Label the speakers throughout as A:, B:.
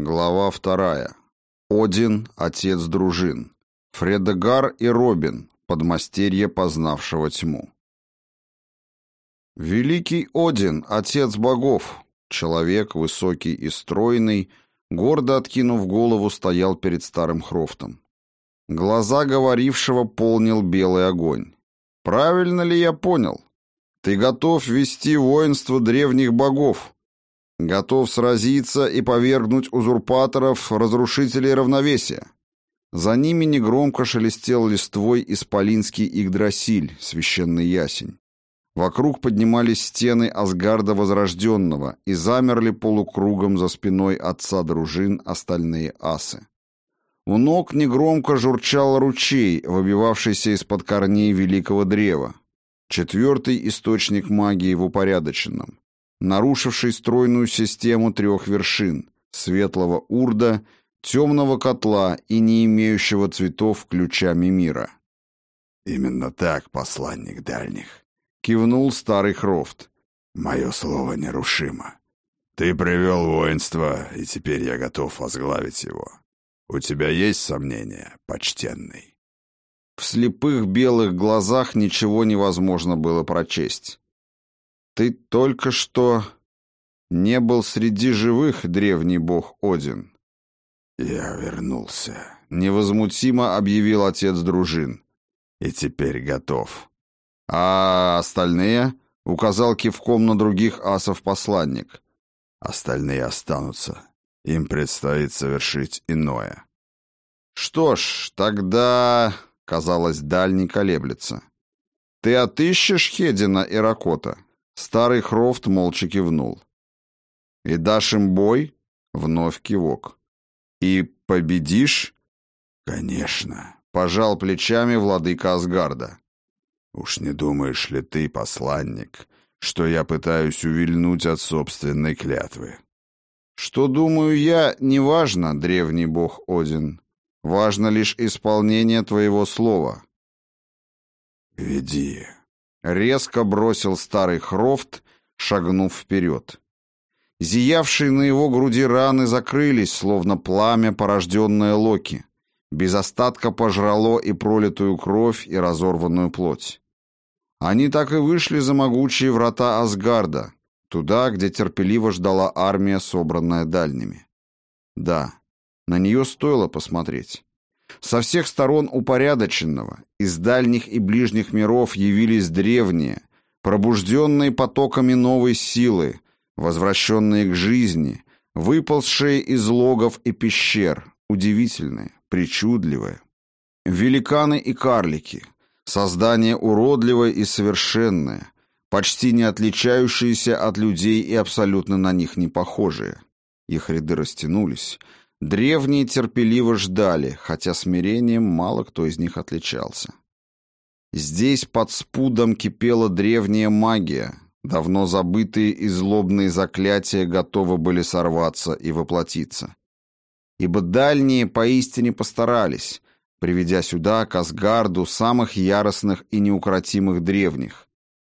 A: Глава вторая. Один, отец дружин. Фредегар и Робин, подмастерье познавшего тьму. Великий Один, отец богов, человек высокий и стройный, гордо откинув голову, стоял перед старым Хрофтом. Глаза говорившего полнил белый огонь. «Правильно ли я понял? Ты готов вести воинство древних богов?» Готов сразиться и повергнуть узурпаторов, разрушителей равновесия. За ними негромко шелестел листвой исполинский Игдрасиль, священный ясень. Вокруг поднимались стены Асгарда Возрожденного и замерли полукругом за спиной отца дружин остальные асы. У ног негромко журчал ручей, выбивавшийся из-под корней великого древа. Четвертый источник магии в упорядоченном нарушивший стройную систему трех вершин – светлого урда, темного котла и не имеющего цветов ключами мира.
B: «Именно так, посланник дальних», —
A: кивнул старый Хрофт.
B: «Мое слово нерушимо. Ты привел воинство, и теперь я готов возглавить его. У тебя есть сомнения, почтенный?»
A: В слепых белых глазах ничего невозможно было прочесть. Ты только что не был среди живых, древний бог Один.
B: Я вернулся,
A: невозмутимо объявил отец дружин.
B: И теперь готов.
A: А остальные? Указал кивком на других асов посланник.
B: Остальные останутся. Им предстоит совершить иное.
A: Что ж, тогда, казалось, дальний колеблется. Ты отыщешь Хедина и Ракота? Старый Хрофт молча кивнул. «И дашь им бой?» — вновь кивок. «И победишь?»
B: «Конечно», —
A: пожал плечами владыка Асгарда.
B: «Уж не думаешь ли ты, посланник, что я пытаюсь увильнуть от собственной клятвы?»
A: «Что думаю я, неважно, древний бог Один. Важно лишь исполнение твоего слова».
B: «Веди»,
A: Резко бросил старый Хрофт, шагнув вперед. Зиявшие на его груди раны закрылись, словно пламя, порожденное Локи. Без остатка пожрало и пролитую кровь, и разорванную плоть. Они так и вышли за могучие врата Асгарда, туда, где терпеливо ждала армия, собранная дальними. Да, на нее стоило посмотреть. Со всех сторон упорядоченного, из дальних и ближних миров явились древние, пробужденные потоками новой силы, возвращенные к жизни, выползшие из логов и пещер, удивительные, причудливые. Великаны и карлики, создания уродливое и совершенное, почти не отличающиеся от людей и абсолютно на них не похожие. Их ряды растянулись, Древние терпеливо ждали, хотя смирением мало кто из них отличался. Здесь под спудом кипела древняя магия, давно забытые и злобные заклятия готовы были сорваться и воплотиться. Ибо дальние поистине постарались, приведя сюда к Асгарду самых яростных и неукротимых древних,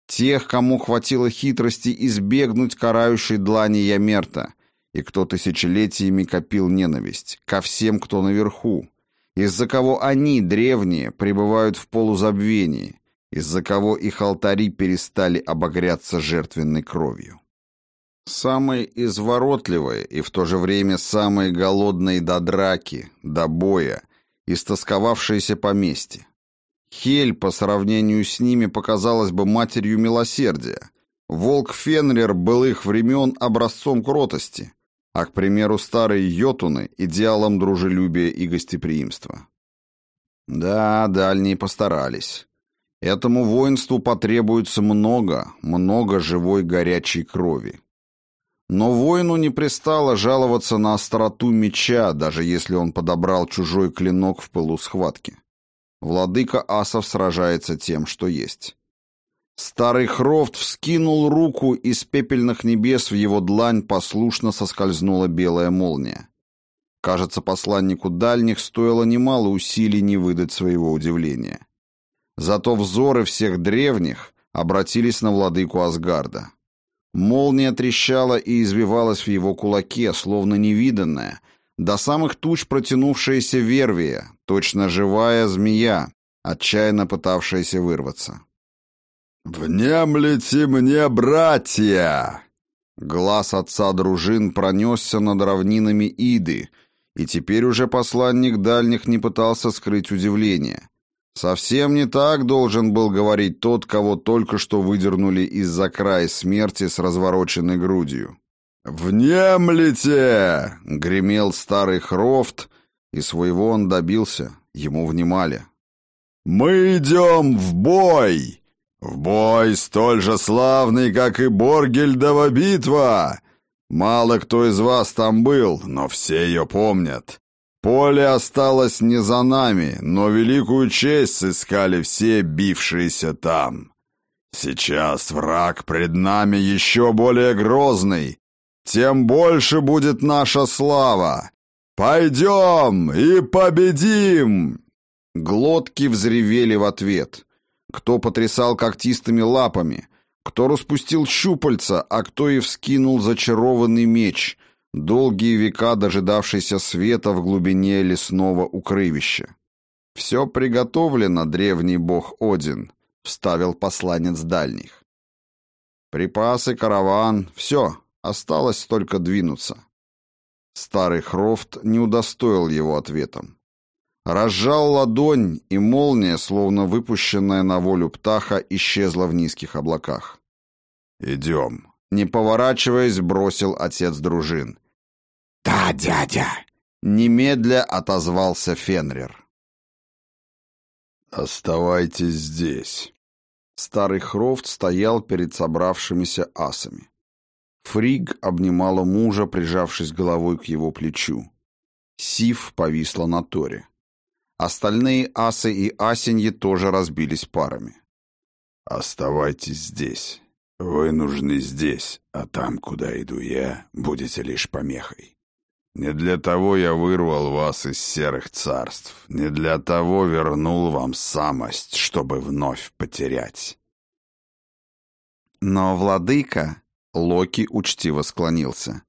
A: тех, кому хватило хитрости избегнуть карающей длани Ямерта, и кто тысячелетиями копил ненависть ко всем, кто наверху, из-за кого они, древние, пребывают в полузабвении, из-за кого их алтари перестали обогряться жертвенной кровью. Самые изворотливые и в то же время самые голодные до драки, до боя, истосковавшиеся мести. Хель по сравнению с ними показалась бы матерью милосердия. Волк Фенрир был их времен образцом кротости, а, к примеру, старые йотуны – идеалом дружелюбия и гостеприимства. Да, дальние постарались. Этому воинству потребуется много, много живой горячей крови. Но воину не пристало жаловаться на остроту меча, даже если он подобрал чужой клинок в пылу схватки. Владыка асов сражается тем, что есть. Старый Хрофт вскинул руку, и с пепельных небес в его длань послушно соскользнула белая молния. Кажется, посланнику дальних стоило немало усилий не выдать своего удивления. Зато взоры всех древних обратились на владыку Асгарда. Молния трещала и извивалась в его кулаке, словно невиданная, до самых туч протянувшаяся вервия, точно живая змея, отчаянно пытавшаяся вырваться.
B: «Внемлите мне, братья!»
A: Глаз отца дружин пронесся над равнинами Иды, и теперь уже посланник дальних не пытался скрыть удивление. Совсем не так должен был говорить тот, кого только что выдернули из-за края смерти с развороченной грудью.
B: «Внемлите!»
A: — гремел старый Хрофт, и своего он добился, ему внимали.
B: «Мы идем в бой! В бой столь же славный, как и Боргельдова битва! Мало кто из вас там был, но все ее помнят. Поле осталось не за нами, но великую честь сыскали все бившиеся там. Сейчас враг пред нами еще более грозный, тем больше будет наша слава. Пойдем и победим!»
A: Глотки взревели в ответ. Кто потрясал когтистыми лапами, кто распустил щупальца, а кто и вскинул зачарованный меч, долгие века дожидавшийся света в глубине лесного укрывища. «Все приготовлено, древний бог Один», — вставил посланец дальних. «Припасы, караван, все, осталось только двинуться». Старый Хрофт не удостоил его ответом. Разжал ладонь, и молния, словно выпущенная на волю птаха, исчезла в низких облаках.
B: «Идем», —
A: не поворачиваясь, бросил отец дружин.
B: «Да, дядя!»
A: — немедля отозвался Фенрир.
B: «Оставайтесь здесь».
A: Старый Хрофт стоял перед собравшимися асами. Фриг обнимала мужа, прижавшись головой к его плечу. Сив повисла на Торе. Остальные асы и асеньи тоже разбились парами.
B: «Оставайтесь здесь. Вы нужны здесь, а там, куда иду я, будете лишь помехой. Не для того я вырвал вас из серых царств, не для того вернул вам самость, чтобы вновь потерять».
A: «Но, владыка...» — Локи учтиво склонился.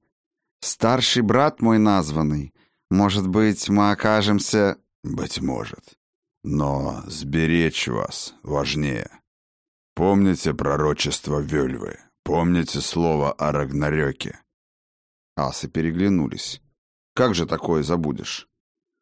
A: «Старший брат мой названный. Может быть, мы окажемся...»
B: «Быть может. Но сберечь вас важнее. Помните пророчество Вельвы? Помните слово о Рагнарёке?»
A: Асы переглянулись. «Как же такое забудешь?»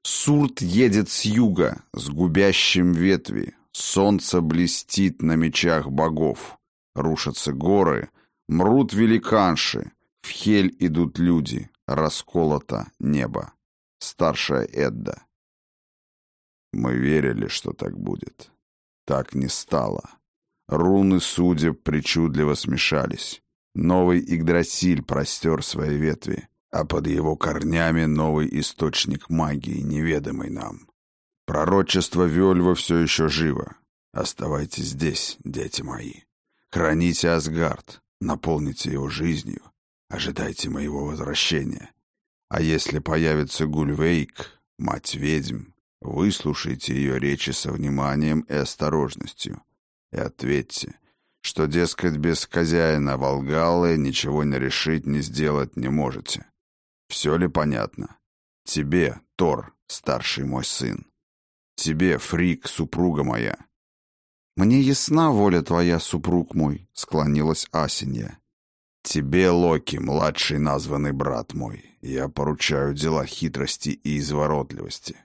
A: Сурт едет с юга, с губящим ветви. Солнце блестит на мечах богов. Рушатся горы, мрут великанши. В хель идут люди, расколото небо. Старшая Эдда.
B: Мы верили, что так будет. Так не стало. Руны судеб причудливо смешались. Новый Игдрасиль простер свои ветви, а под его корнями новый источник магии, неведомый нам. Пророчество Вельва все еще живо. Оставайтесь здесь, дети мои. Храните Асгард, наполните его жизнью, ожидайте моего возвращения. А если появится Гульвейк, мать ведьм, Выслушайте ее речи со вниманием и осторожностью и ответьте, что, дескать, без хозяина Волгалы ничего не решить, не сделать не можете. Все ли понятно? Тебе, Тор, старший мой сын. Тебе, Фрик, супруга моя.
A: Мне ясна воля твоя, супруг мой, склонилась Асенья.
B: Тебе, Локи, младший названный брат мой, я поручаю дела хитрости и изворотливости.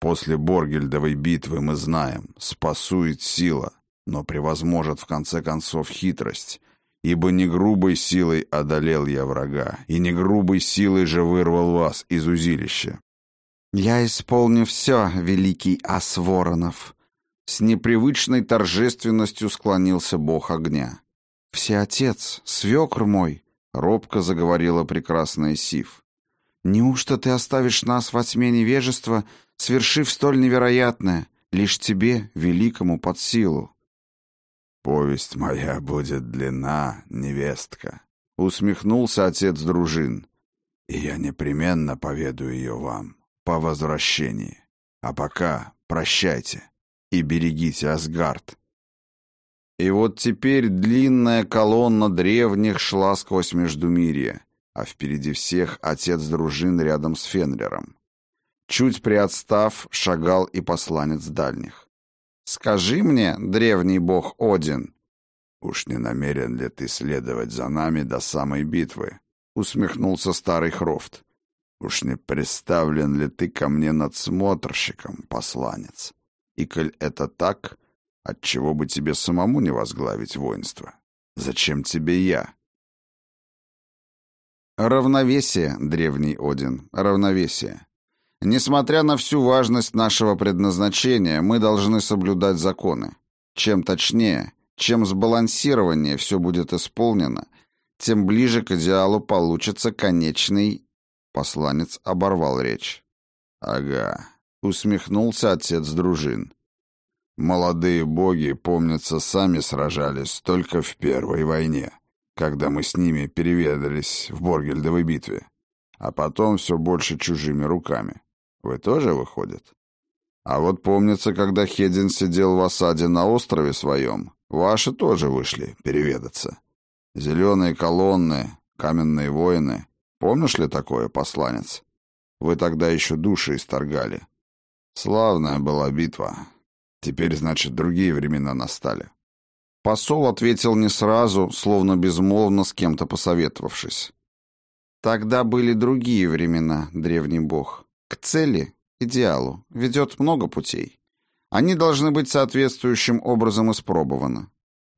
B: После Боргельдовой битвы мы знаем, спасует сила, но превозможет в конце концов хитрость, ибо не грубой силой одолел я врага, и не грубой силой же вырвал вас из узилища.
A: Я исполню все, великий ас Воронов. С непривычной торжественностью склонился бог огня. «Всеотец, свекр мой!» — робко заговорила прекрасная Сив. «Неужто ты оставишь нас во тьме невежества свершив столь невероятное, лишь тебе, великому, под силу.
B: «Повесть моя будет длинна, невестка», —
A: усмехнулся отец дружин.
B: «И я непременно поведу ее вам по возвращении. А пока прощайте и берегите Асгард».
A: И вот теперь длинная колонна древних шла сквозь Междумирье, а впереди всех отец дружин рядом с Фенрером. Чуть приотстав, шагал и посланец дальних. «Скажи мне, древний бог Один...»
B: «Уж не намерен ли ты следовать за нами до самой битвы?» — усмехнулся старый Хрофт. «Уж не представлен ли ты ко мне надсмотрщиком, посланец? И коль это так, отчего бы тебе самому не возглавить воинство? Зачем тебе я?»
A: «Равновесие, древний Один, равновесие. Несмотря на всю важность нашего предназначения, мы должны соблюдать законы. Чем точнее, чем сбалансированнее все будет исполнено, тем ближе к идеалу получится конечный... Посланец оборвал речь.
B: «Ага», — усмехнулся отец дружин. «Молодые боги, помнится, сами сражались только в Первой войне, когда мы с ними переведались в Боргельдовой битве, а потом все больше чужими руками. Вы тоже, выходит? А вот помнится, когда Хедин сидел в осаде на острове своем, ваши тоже вышли переведаться. Зеленые колонны, каменные воины. Помнишь ли такое, посланец? Вы тогда еще души исторгали. Славная была битва. Теперь, значит, другие времена настали.
A: Посол ответил не сразу, словно безмолвно с кем-то посоветовавшись. Тогда были другие времена, древний бог. К цели, идеалу, ведет много путей. Они должны быть соответствующим образом испробованы.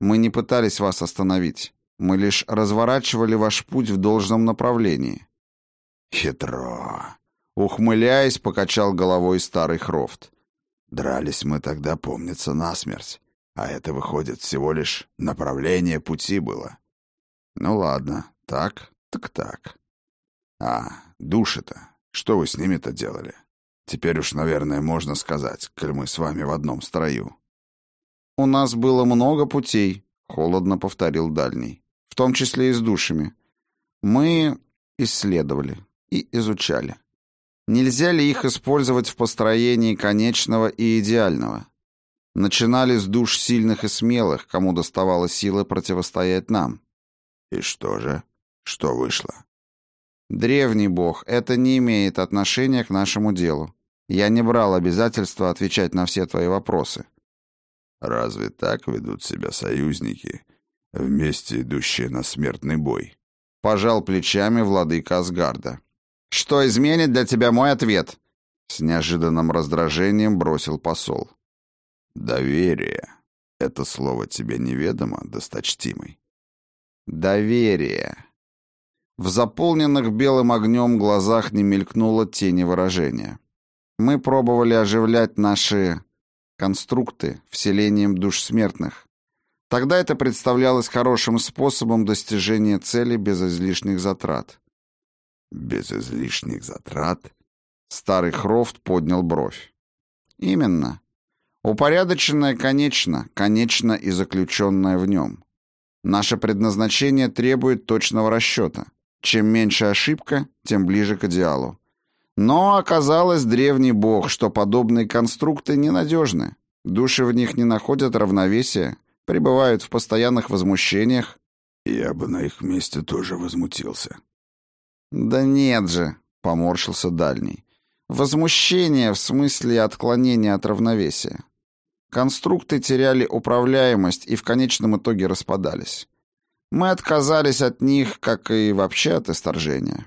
A: Мы не пытались вас остановить. Мы лишь разворачивали ваш путь в должном направлении.
B: Хитро. Ухмыляясь, покачал головой старый Хрофт. Дрались мы тогда, помнится, насмерть. А это, выходит, всего лишь направление пути было. Ну ладно, так, так так. А, души-то. Что вы с ними-то делали? Теперь уж, наверное, можно сказать, коль мы с вами в одном строю.
A: У нас было много путей, холодно повторил дальний, в том числе и с душами. Мы исследовали и изучали. Нельзя ли их использовать в построении конечного и идеального? Начинали с душ сильных и смелых, кому доставало силы противостоять нам.
B: И что же? Что вышло?
A: Древний бог, это не имеет отношения к нашему делу. Я не брал обязательства отвечать на все твои вопросы.
B: Разве так ведут себя союзники, вместе идущие на смертный бой?
A: Пожал плечами владыка Асгарда. Что изменит для тебя мой ответ? С неожиданным раздражением бросил посол.
B: Доверие. Это слово тебе неведомо, досточтимый?
A: Доверие. В заполненных белым огнем глазах не мелькнуло тени выражения. Мы пробовали оживлять наши конструкты вселением душ смертных. Тогда это представлялось хорошим способом достижения цели без излишних затрат.
B: Без излишних затрат?
A: Старый Хрофт поднял бровь. Именно. Упорядоченное конечно, конечно и заключенное в нем. Наше предназначение требует точного расчета. Чем меньше ошибка, тем ближе к идеалу. Но оказалось древний бог, что подобные конструкты ненадежны. Души в них не находят равновесия, пребывают в постоянных возмущениях.
B: Я бы на их месте тоже возмутился.
A: Да нет же, поморщился дальний. Возмущение в смысле отклонения от равновесия. Конструкты теряли управляемость и в конечном итоге распадались. Мы отказались от них, как и вообще от исторжения.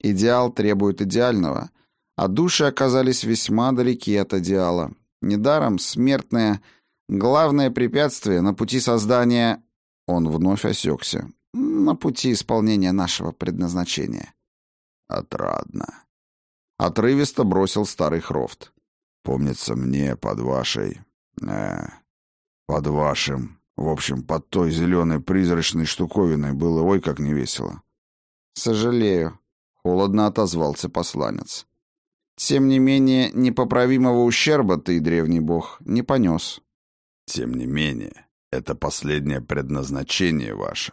A: Идеал требует идеального, а души оказались весьма далеки от идеала. Недаром смертное главное препятствие на пути создания... Он вновь осекся. На пути исполнения нашего предназначения.
B: Отрадно.
A: Отрывисто бросил старый Хрофт.
B: Помнится мне под вашей... Э, под вашим в общем, под той зеленой призрачной штуковиной было ой как невесело.
A: «Сожалею», — холодно отозвался посланец. «Тем не менее, непоправимого ущерба ты, древний бог, не понес».
B: «Тем не менее, это последнее предназначение ваше.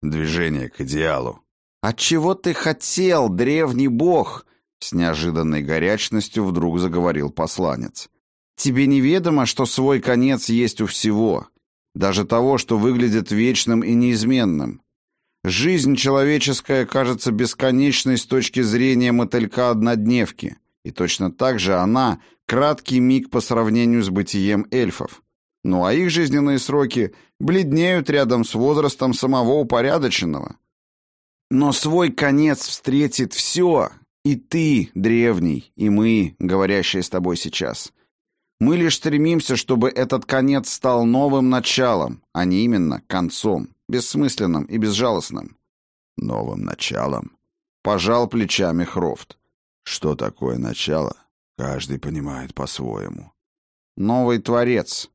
B: Движение к идеалу».
A: «А чего ты хотел, древний бог?» С неожиданной горячностью вдруг заговорил посланец. «Тебе неведомо, что свой конец есть у всего. Даже того, что выглядит вечным и неизменным. Жизнь человеческая кажется бесконечной с точки зрения мотылька-однодневки, и точно так же она — краткий миг по сравнению с бытием эльфов. Ну а их жизненные сроки бледнеют рядом с возрастом самого упорядоченного. Но свой конец встретит все, и ты, древний, и мы, говорящие с тобой сейчас. Мы лишь стремимся, чтобы этот конец стал новым началом, а не именно концом, бессмысленным и безжалостным.
B: Новым началом?
A: Пожал плечами Хрофт.
B: Что такое начало? Каждый понимает по-своему.
A: Новый творец.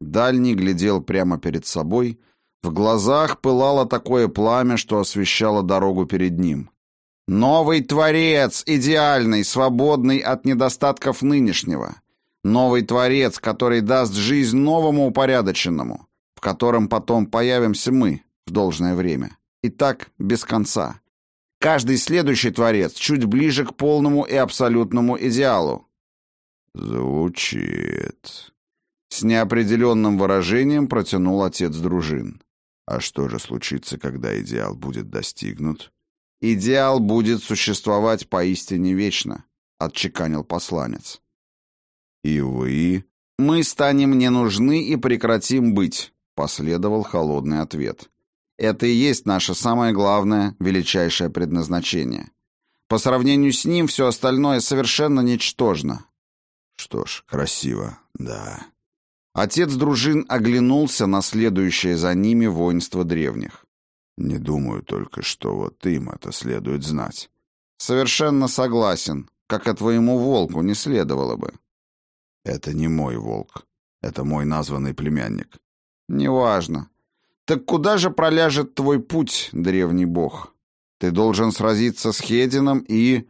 A: Дальний глядел прямо перед собой, в глазах пылало такое пламя, что освещало дорогу перед ним. Новый творец, идеальный, свободный от недостатков нынешнего. Новый творец, который даст жизнь новому упорядоченному, в котором потом появимся мы в должное время. И так без конца. Каждый следующий творец чуть ближе к полному и абсолютному идеалу.
B: Звучит.
A: С неопределенным выражением протянул отец дружин.
B: А что же случится, когда идеал будет достигнут?
A: Идеал будет существовать поистине вечно, отчеканил посланец.
B: И вы?
A: Мы станем не нужны и прекратим быть, последовал холодный ответ. Это и есть наше самое главное, величайшее предназначение. По сравнению с ним все остальное совершенно ничтожно.
B: Что ж, красиво, да.
A: Отец дружин оглянулся на следующее за ними воинство древних.
B: Не думаю только, что вот им это следует знать.
A: Совершенно согласен, как и твоему волку не следовало бы.
B: Это не мой волк. Это мой названный племянник.
A: Неважно. Так куда же проляжет твой путь, древний бог? Ты должен сразиться с Хедином и...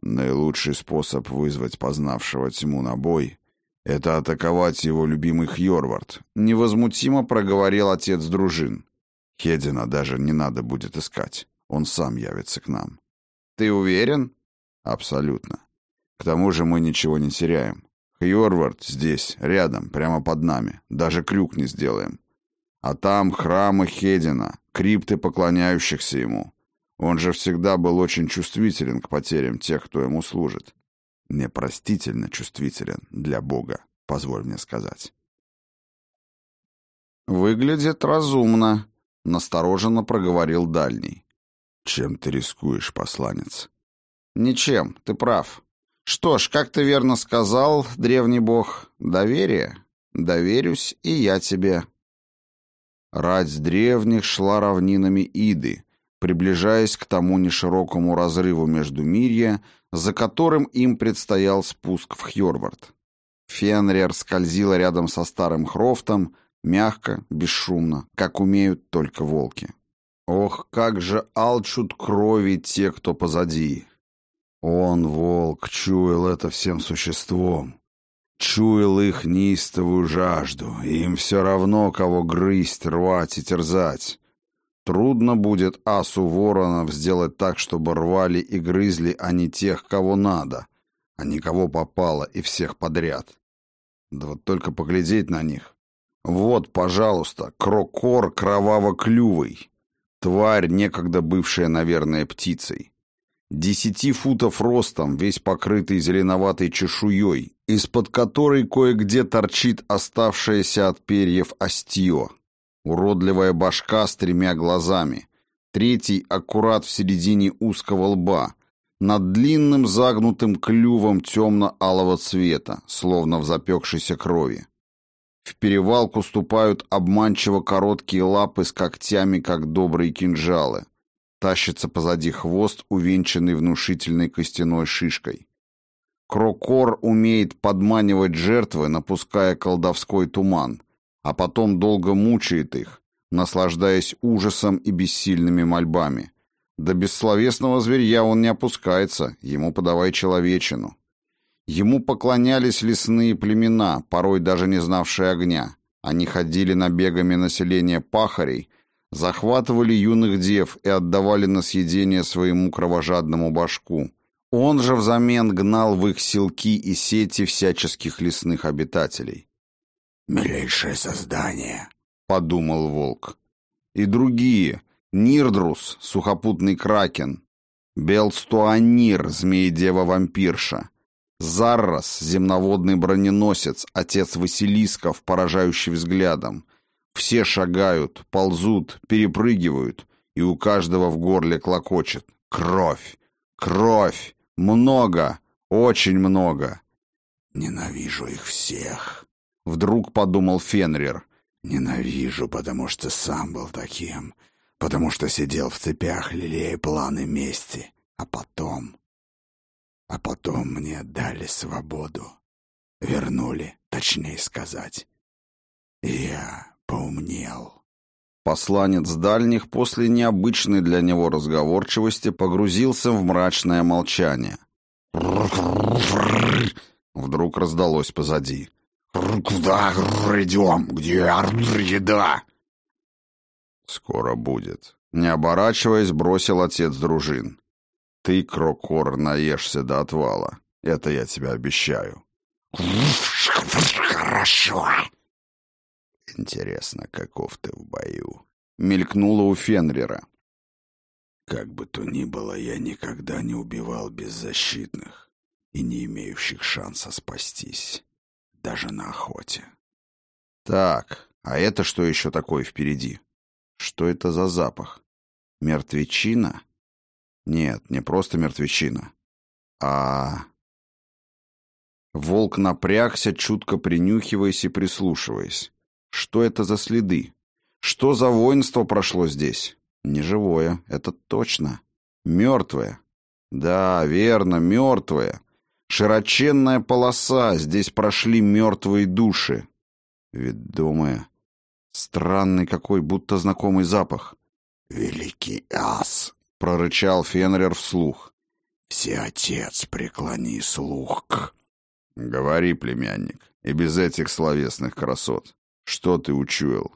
B: Наилучший способ вызвать познавшего тьму на бой «Это атаковать его любимый Хьорвард», — невозмутимо проговорил отец дружин. «Хедина даже не надо будет искать. Он сам явится к нам».
A: «Ты уверен?»
B: «Абсолютно. К тому же мы ничего не теряем. Хьорвард здесь, рядом, прямо под нами. Даже крюк не сделаем. А там храмы Хедина, крипты поклоняющихся ему. Он же всегда был очень чувствителен к потерям тех, кто ему служит непростительно чувствителен для Бога, позволь мне сказать.
A: «Выглядит разумно», — настороженно проговорил Дальний.
B: «Чем ты рискуешь, посланец?»
A: «Ничем, ты прав. Что ж, как ты верно сказал, древний бог, доверие. Доверюсь и я тебе». Рать древних шла равнинами Иды, приближаясь к тому неширокому разрыву между мирья, за которым им предстоял спуск в Хьорвард. Фенрир скользила рядом со старым Хрофтом, мягко, бесшумно, как умеют только волки. Ох, как же алчут крови те, кто позади. Он, волк, чуял это всем существом. Чуял их неистовую жажду, и им все равно, кого грызть, рвать и терзать. Трудно будет асу воронов сделать так, чтобы рвали и грызли они тех, кого надо, а не кого попало и всех подряд. Да вот только поглядеть на них. Вот, пожалуйста, крокор кроваво-клювый. Тварь, некогда бывшая, наверное, птицей. Десяти футов ростом, весь покрытый зеленоватой чешуей, из-под которой кое-где торчит оставшееся от перьев остье. Уродливая башка с тремя глазами. Третий аккурат в середине узкого лба. Над длинным загнутым клювом темно-алого цвета, словно в запекшейся крови. В перевалку ступают обманчиво короткие лапы с когтями, как добрые кинжалы. Тащится позади хвост, увенчанный внушительной костяной шишкой. Крокор умеет подманивать жертвы, напуская колдовской туман — а потом долго мучает их, наслаждаясь ужасом и бессильными мольбами. До бессловесного зверья он не опускается, ему подавай человечину. Ему поклонялись лесные племена, порой даже не знавшие огня. Они ходили набегами населения пахарей, захватывали юных дев и отдавали на съедение своему кровожадному башку. Он же взамен гнал в их селки и сети всяческих лесных обитателей.
B: «Милейшее создание!»
A: — подумал волк. И другие. Нирдрус, сухопутный кракен. Белстуанир, змеи-дева-вампирша. Заррос, земноводный броненосец, отец Василисков, поражающий взглядом. Все шагают, ползут, перепрыгивают, и у каждого в горле клокочет. Кровь! Кровь! Много! Очень много!
B: «Ненавижу их всех», —
A: вдруг подумал Фенрир.
B: «Ненавижу, потому что сам был таким, потому что сидел в цепях, лелея планы мести, а потом... А потом мне дали свободу. Вернули, точнее сказать. И я поумнел».
A: Посланец дальних после необычной для него разговорчивости погрузился в мрачное молчание. Вдруг раздалось позади.
B: «Куда идем? Где еда?»
A: «Скоро будет». Не оборачиваясь, бросил отец дружин. «Ты, Крокор, наешься до отвала. Это я тебе обещаю».
B: «Хорошо».
A: «Интересно, каков ты в бою?» Мелькнуло у Фенрира.
B: «Как бы то ни было, я никогда не убивал беззащитных и не имеющих шанса спастись, даже на охоте.
A: Так, а это что еще такое впереди? Что это за запах? Мертвечина? Нет, не просто мертвечина. А... Волк напрягся, чутко принюхиваясь и прислушиваясь. Что это за следы? Что за воинство прошло здесь? Неживое, это точно. Мертвое. Да, верно, мертвое. Широченная полоса, здесь прошли мертвые души. Ведомая. Странный какой, будто знакомый запах.
B: «Великий ас!»
A: — прорычал Фенрир вслух.
B: Все отец преклони слух к...»
A: «Говори, племянник, и без этих словесных красот. Что ты учуял?»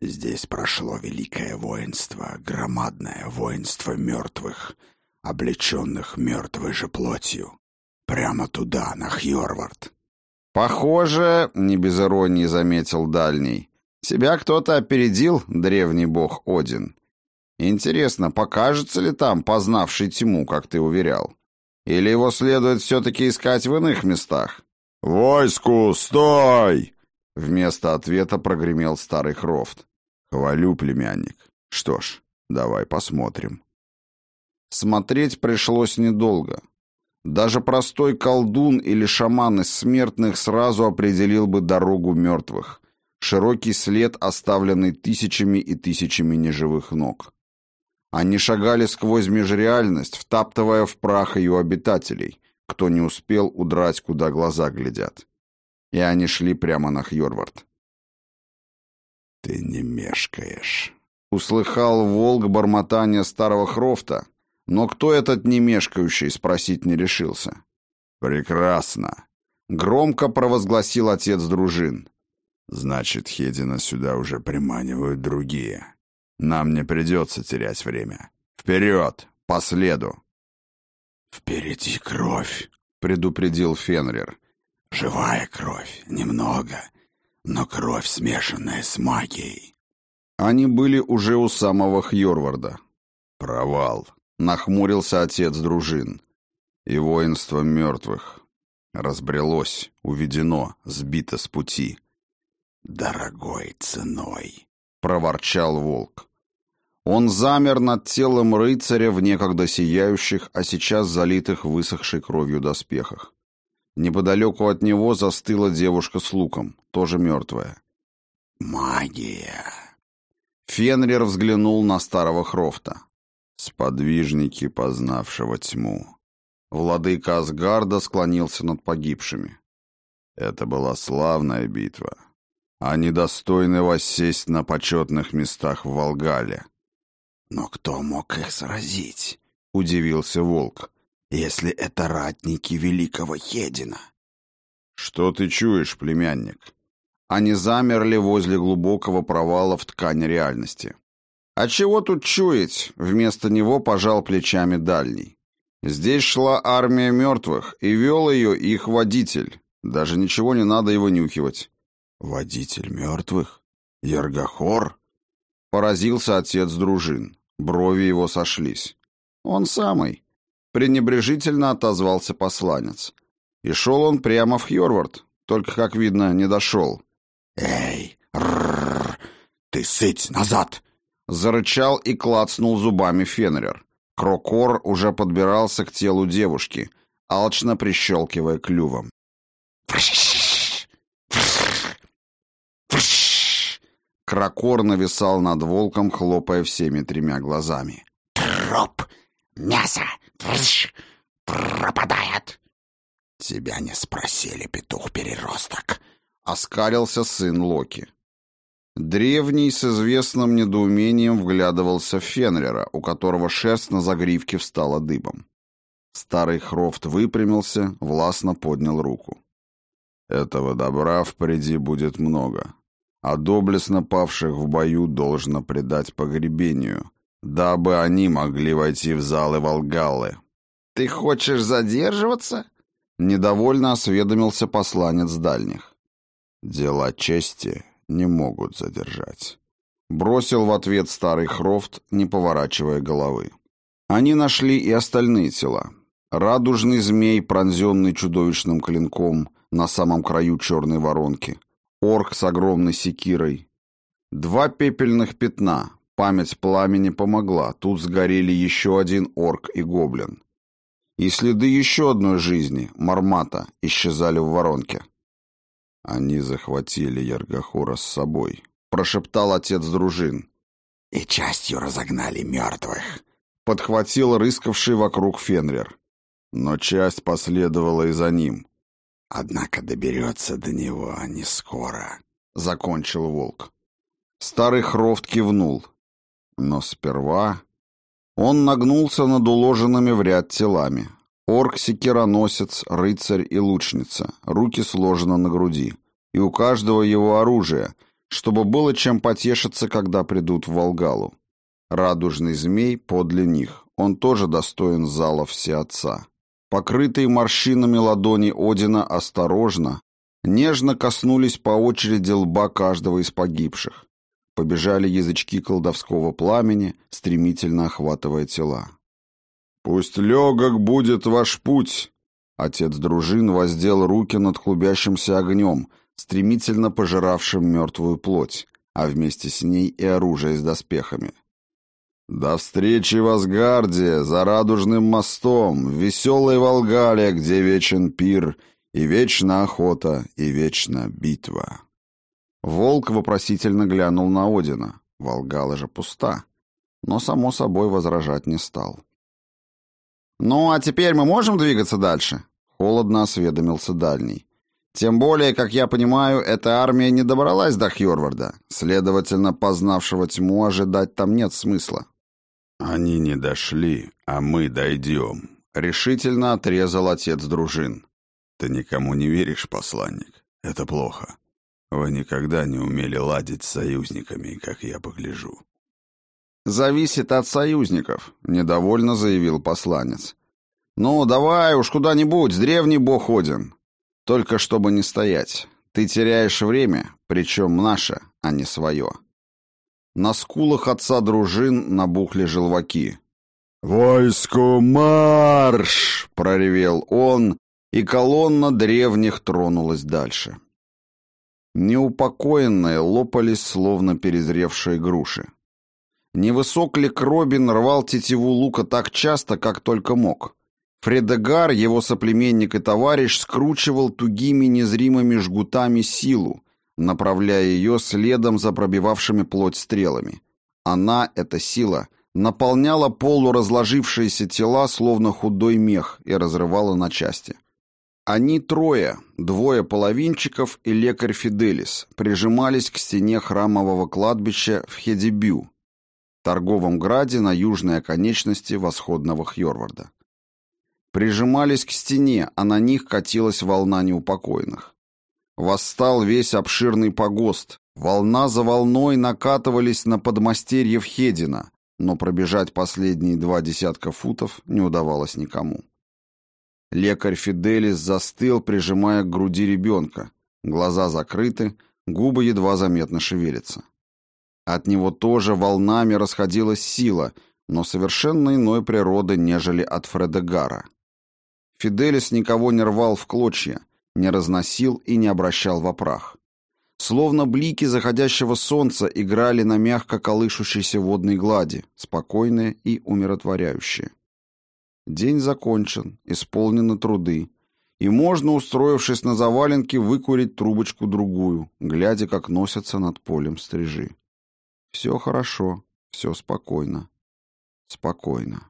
B: «Здесь прошло великое воинство, громадное воинство мертвых, облеченных мертвой же плотью. Прямо туда, на Хьорвард.
A: Похоже, не без иронии заметил дальний. Тебя кто-то опередил, древний бог Один. Интересно, покажется ли там познавший тьму, как ты уверял? Или его следует все-таки искать в иных местах?
B: «Войску, стой!»
A: Вместо ответа прогремел старый Хрофт.
B: «Хвалю, племянник. Что ж, давай посмотрим».
A: Смотреть пришлось недолго. Даже простой колдун или шаман из смертных сразу определил бы дорогу мертвых. Широкий след, оставленный тысячами и тысячами неживых ног. Они шагали сквозь межреальность, втаптывая в прах ее обитателей, кто не успел удрать, куда глаза глядят. И они шли прямо на Хьорвард.
B: «Ты не мешкаешь», —
A: услыхал волк бормотание старого Хрофта, но кто этот немешкающий, спросить не решился.
B: «Прекрасно!»
A: — громко провозгласил отец дружин.
B: «Значит, Хедина сюда уже приманивают другие. Нам не придется терять время. Вперед! По следу!» «Впереди кровь!» — предупредил Фенрир. «Живая кровь, немного, но кровь, смешанная с магией».
A: Они были уже у самого Хьорварда.
B: «Провал»,
A: Нахмурился отец дружин. И воинство мертвых разбрелось, уведено, сбито с пути.
B: «Дорогой ценой», —
A: проворчал волк. Он замер над телом рыцаря в некогда сияющих, а сейчас залитых высохшей кровью доспехах. Неподалеку от него застыла девушка с луком, тоже мертвая.
B: «Магия!»
A: Фенрир взглянул на старого Хрофта.
B: Сподвижники, познавшего тьму.
A: Владыка Асгарда склонился над погибшими.
B: Это была славная битва. Они достойны воссесть на почетных местах в Волгале. Но кто мог их сразить? Удивился волк. Если это ратники великого Хедина.
A: Что ты чуешь, племянник? Они замерли возле глубокого провала в ткани реальности. А чего тут чуять? Вместо него пожал плечами дальний. Здесь шла армия мертвых, и вел ее их водитель. Даже ничего не надо его нюхивать.
B: Водитель мертвых? Ергохор?
A: Поразился отец дружин. Брови его сошлись. Он самый. Пренебрежительно отозвался посланец. И шел он прямо в Хьорвард, только, как видно, не дошел.
B: «Эй, рррр, ты сыть, назад!»
A: Зарычал и клацнул зубами Фенрер. Крокор уже подбирался к телу девушки, алчно прищелкивая клювом. Крокор нависал над волком, хлопая всеми тремя глазами.
B: «Труп! Мясо! Пропадает!» «Тебя не спросили, петух-переросток!»
A: — оскалился сын Локи. Древний с известным недоумением вглядывался в Фенрера, у которого шерсть на загривке встала дыбом. Старый Хрофт выпрямился, властно поднял руку. «Этого добра впереди будет много, а доблестно павших в бою должно предать погребению, дабы они могли войти в залы Волгаллы». «Ты хочешь задерживаться?» — недовольно осведомился посланец дальних. «Дела чести не могут задержать. Бросил в ответ старый Хрофт, не поворачивая головы. Они нашли и остальные тела. Радужный змей, пронзенный чудовищным клинком на самом краю черной воронки. Орк с огромной секирой. Два пепельных пятна. Память пламени помогла. Тут сгорели еще один орк и гоблин. И следы еще одной жизни, Мармата, исчезали в воронке. Они захватили Яргохора с собой, прошептал отец дружин.
B: И частью разогнали мертвых.
A: Подхватил рыскавший вокруг Фенрир. Но часть последовала и за ним.
B: Однако доберется до него не скоро,
A: закончил волк. Старый Хрофт кивнул. Но сперва он нагнулся над уложенными в ряд телами, Орк-секироносец, рыцарь и лучница, руки сложены на груди. И у каждого его оружие, чтобы было чем потешиться, когда придут в Волгалу. Радужный змей подле них, он тоже достоин зала всеотца. Покрытые морщинами ладони Одина осторожно, нежно коснулись по очереди лба каждого из погибших. Побежали язычки колдовского пламени, стремительно охватывая тела. «Пусть легок будет ваш путь!» Отец дружин воздел руки над клубящимся огнем, стремительно пожиравшим мертвую плоть, а вместе с ней и оружие с доспехами. «До встречи в Асгарде, за Радужным мостом, в веселой Волгале, где вечен пир, и вечна охота, и вечна битва». Волк вопросительно глянул на Одина. Волгала же пуста, но, само собой, возражать не стал. «Ну, а теперь мы можем двигаться дальше?» — холодно осведомился Дальний. «Тем более, как я понимаю, эта армия не добралась до Хьорварда. Следовательно, познавшего тьму ожидать там нет смысла».
B: «Они не дошли, а мы дойдем», — решительно отрезал отец дружин. «Ты никому не веришь, посланник? Это плохо. Вы никогда не умели ладить с союзниками, как я погляжу.
A: «Зависит от союзников», — недовольно заявил посланец. «Ну, давай уж куда-нибудь, древний бог Один. Только чтобы не стоять. Ты теряешь время, причем наше, а не свое». На скулах отца дружин набухли желваки.
B: «Войску марш!»
A: — проревел он, и колонна древних тронулась дальше. Неупокоенные лопались, словно перезревшие груши. Невысок ли Робин рвал тетиву лука так часто, как только мог. Фредегар, его соплеменник и товарищ, скручивал тугими незримыми жгутами силу, направляя ее следом за пробивавшими плоть стрелами. Она, эта сила, наполняла полуразложившиеся тела, словно худой мех, и разрывала на части. Они трое, двое половинчиков и лекарь Фиделис, прижимались к стене храмового кладбища в Хедебю, торговом граде на южной оконечности восходного Хьорварда. Прижимались к стене, а на них катилась волна неупокоенных. Восстал весь обширный погост, волна за волной накатывались на подмастерье Хедина, но пробежать последние два десятка футов не удавалось никому. Лекарь Фиделис застыл, прижимая к груди ребенка. Глаза закрыты, губы едва заметно шевелятся. От него тоже волнами расходилась сила, но совершенно иной природы, нежели от Фредегара. Фиделис никого не рвал в клочья, не разносил и не обращал в прах. Словно блики заходящего солнца играли на мягко колышущейся водной глади, спокойные и умиротворяющие. День закончен, исполнены труды, и можно, устроившись на заваленке, выкурить трубочку-другую, глядя, как носятся над полем стрижи. Все хорошо, все спокойно. Спокойно.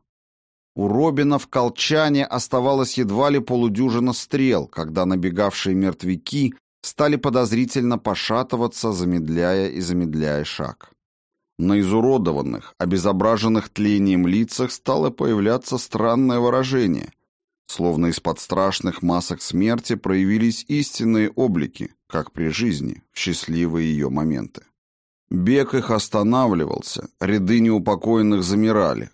A: У Робина в колчане оставалось едва ли полудюжина стрел, когда набегавшие мертвяки стали подозрительно пошатываться, замедляя и замедляя шаг. На изуродованных, обезображенных тлением лицах стало появляться странное выражение, словно из-под страшных масок смерти проявились истинные облики, как при жизни, в счастливые ее моменты. Бег их останавливался, ряды неупокоенных замирали,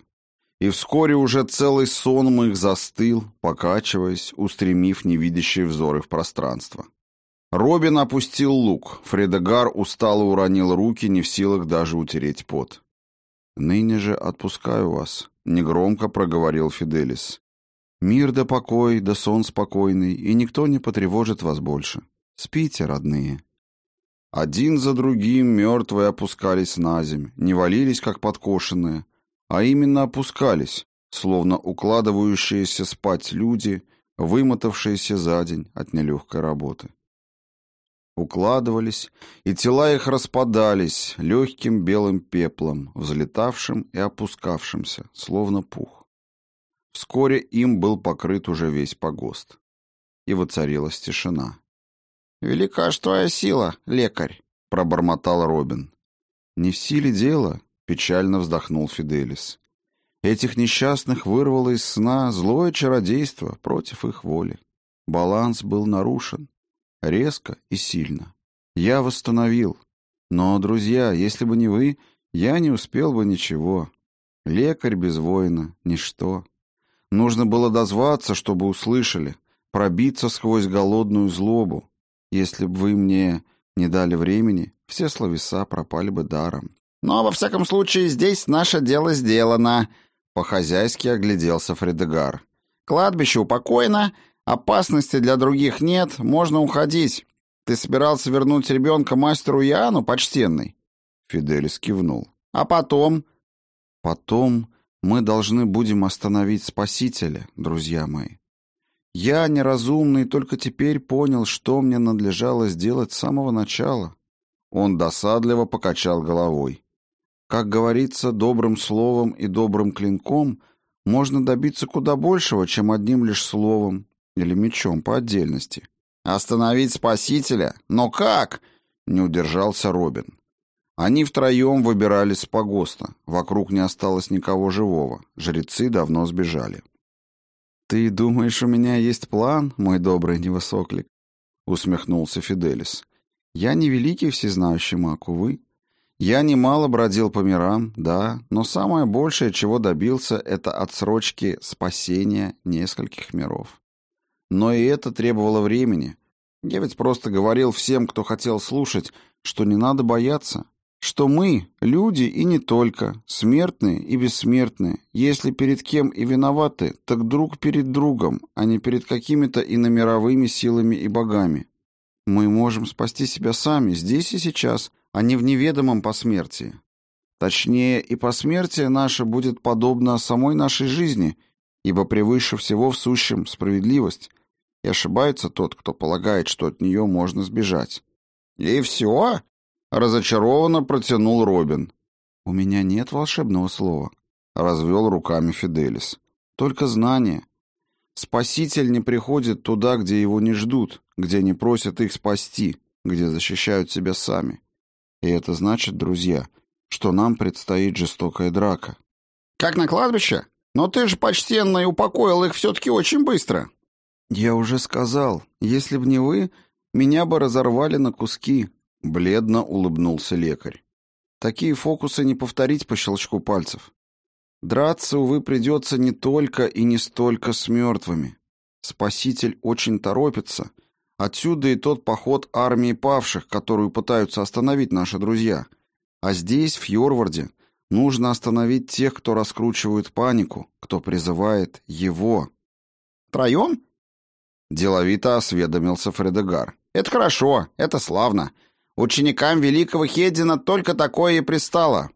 A: и вскоре уже целый сон их застыл, покачиваясь, устремив невидящие взоры в пространство. Робин опустил лук, Фредегар устало уронил руки, не в силах даже утереть пот. «Ныне же отпускаю вас», — негромко проговорил Фиделис. «Мир да покой, да сон спокойный, и никто не потревожит вас больше. Спите, родные». Один за другим мертвые опускались на земь, не валились, как подкошенные, а именно опускались, словно укладывающиеся спать люди, вымотавшиеся за день от нелегкой работы. Укладывались, и тела их распадались легким белым пеплом, взлетавшим и опускавшимся, словно пух. Вскоре им был покрыт уже весь погост. И воцарилась тишина. «Велика ж твоя сила, лекарь!» — пробормотал Робин. «Не в силе дело, Печально вздохнул Фиделис. Этих несчастных вырвало из сна злое чародейство против их воли. Баланс был нарушен. Резко и сильно. Я восстановил. Но, друзья, если бы не вы, я не успел бы ничего. Лекарь без воина — ничто. Нужно было дозваться, чтобы услышали, пробиться сквозь голодную злобу. Если бы вы мне не дали времени, все словеса пропали бы даром. Но, во всяком случае, здесь наше дело сделано», — по-хозяйски огляделся Фредегар. «Кладбище упокоено, опасности для других нет, можно уходить. Ты собирался вернуть ребенка мастеру Яну, почтенный?» Фиделис кивнул. «А потом?» «Потом мы должны будем остановить Спасителя, друзья мои. Я, неразумный, только теперь понял, что мне надлежало сделать с самого начала». Он досадливо покачал головой. Как говорится, добрым словом и добрым клинком можно добиться куда большего, чем одним лишь словом или мечом по отдельности. «Остановить спасителя? Но как?» — не удержался Робин. Они втроем выбирались с погоста. Вокруг не осталось никого живого. Жрецы давно сбежали. «Ты думаешь, у меня есть план, мой добрый невысоклик?» — усмехнулся Фиделис. «Я не великий всезнающий маг, увы. Я немало бродил по мирам, да, но самое большее, чего добился, это отсрочки спасения нескольких миров. Но и это требовало времени. Я ведь просто говорил всем, кто хотел слушать, что не надо бояться, что мы, люди и не только, смертные и бессмертные, если перед кем и виноваты, так друг перед другом, а не перед какими-то иномировыми силами и богами. Мы можем спасти себя сами, здесь и сейчас, а не в неведомом посмертии. Точнее, и посмертие наше будет подобно самой нашей жизни, ибо превыше всего в сущем справедливость, и ошибается тот, кто полагает, что от нее можно сбежать. «И все?» — разочарованно протянул Робин. «У меня нет волшебного слова», — развел руками Фиделис. «Только знание. Спаситель не приходит туда, где его не ждут, где не просят их спасти, где защищают себя сами. И это значит, друзья, что нам предстоит жестокая драка. «Как на кладбище? Но ты же, почтенный, упокоил их все-таки очень быстро». «Я уже сказал, если б не вы, меня бы разорвали на куски», — бледно улыбнулся лекарь. «Такие фокусы не повторить по щелчку пальцев. Драться, увы, придется не только и не столько с мертвыми. Спаситель очень торопится, Отсюда и тот поход армии павших, которую пытаются остановить наши друзья. А здесь, в Йорварде, нужно остановить тех, кто раскручивает панику, кто призывает его.
C: «Троем?»
A: — деловито осведомился Фредегар.
C: «Это хорошо, это славно. Ученикам великого Хедина только такое и пристало».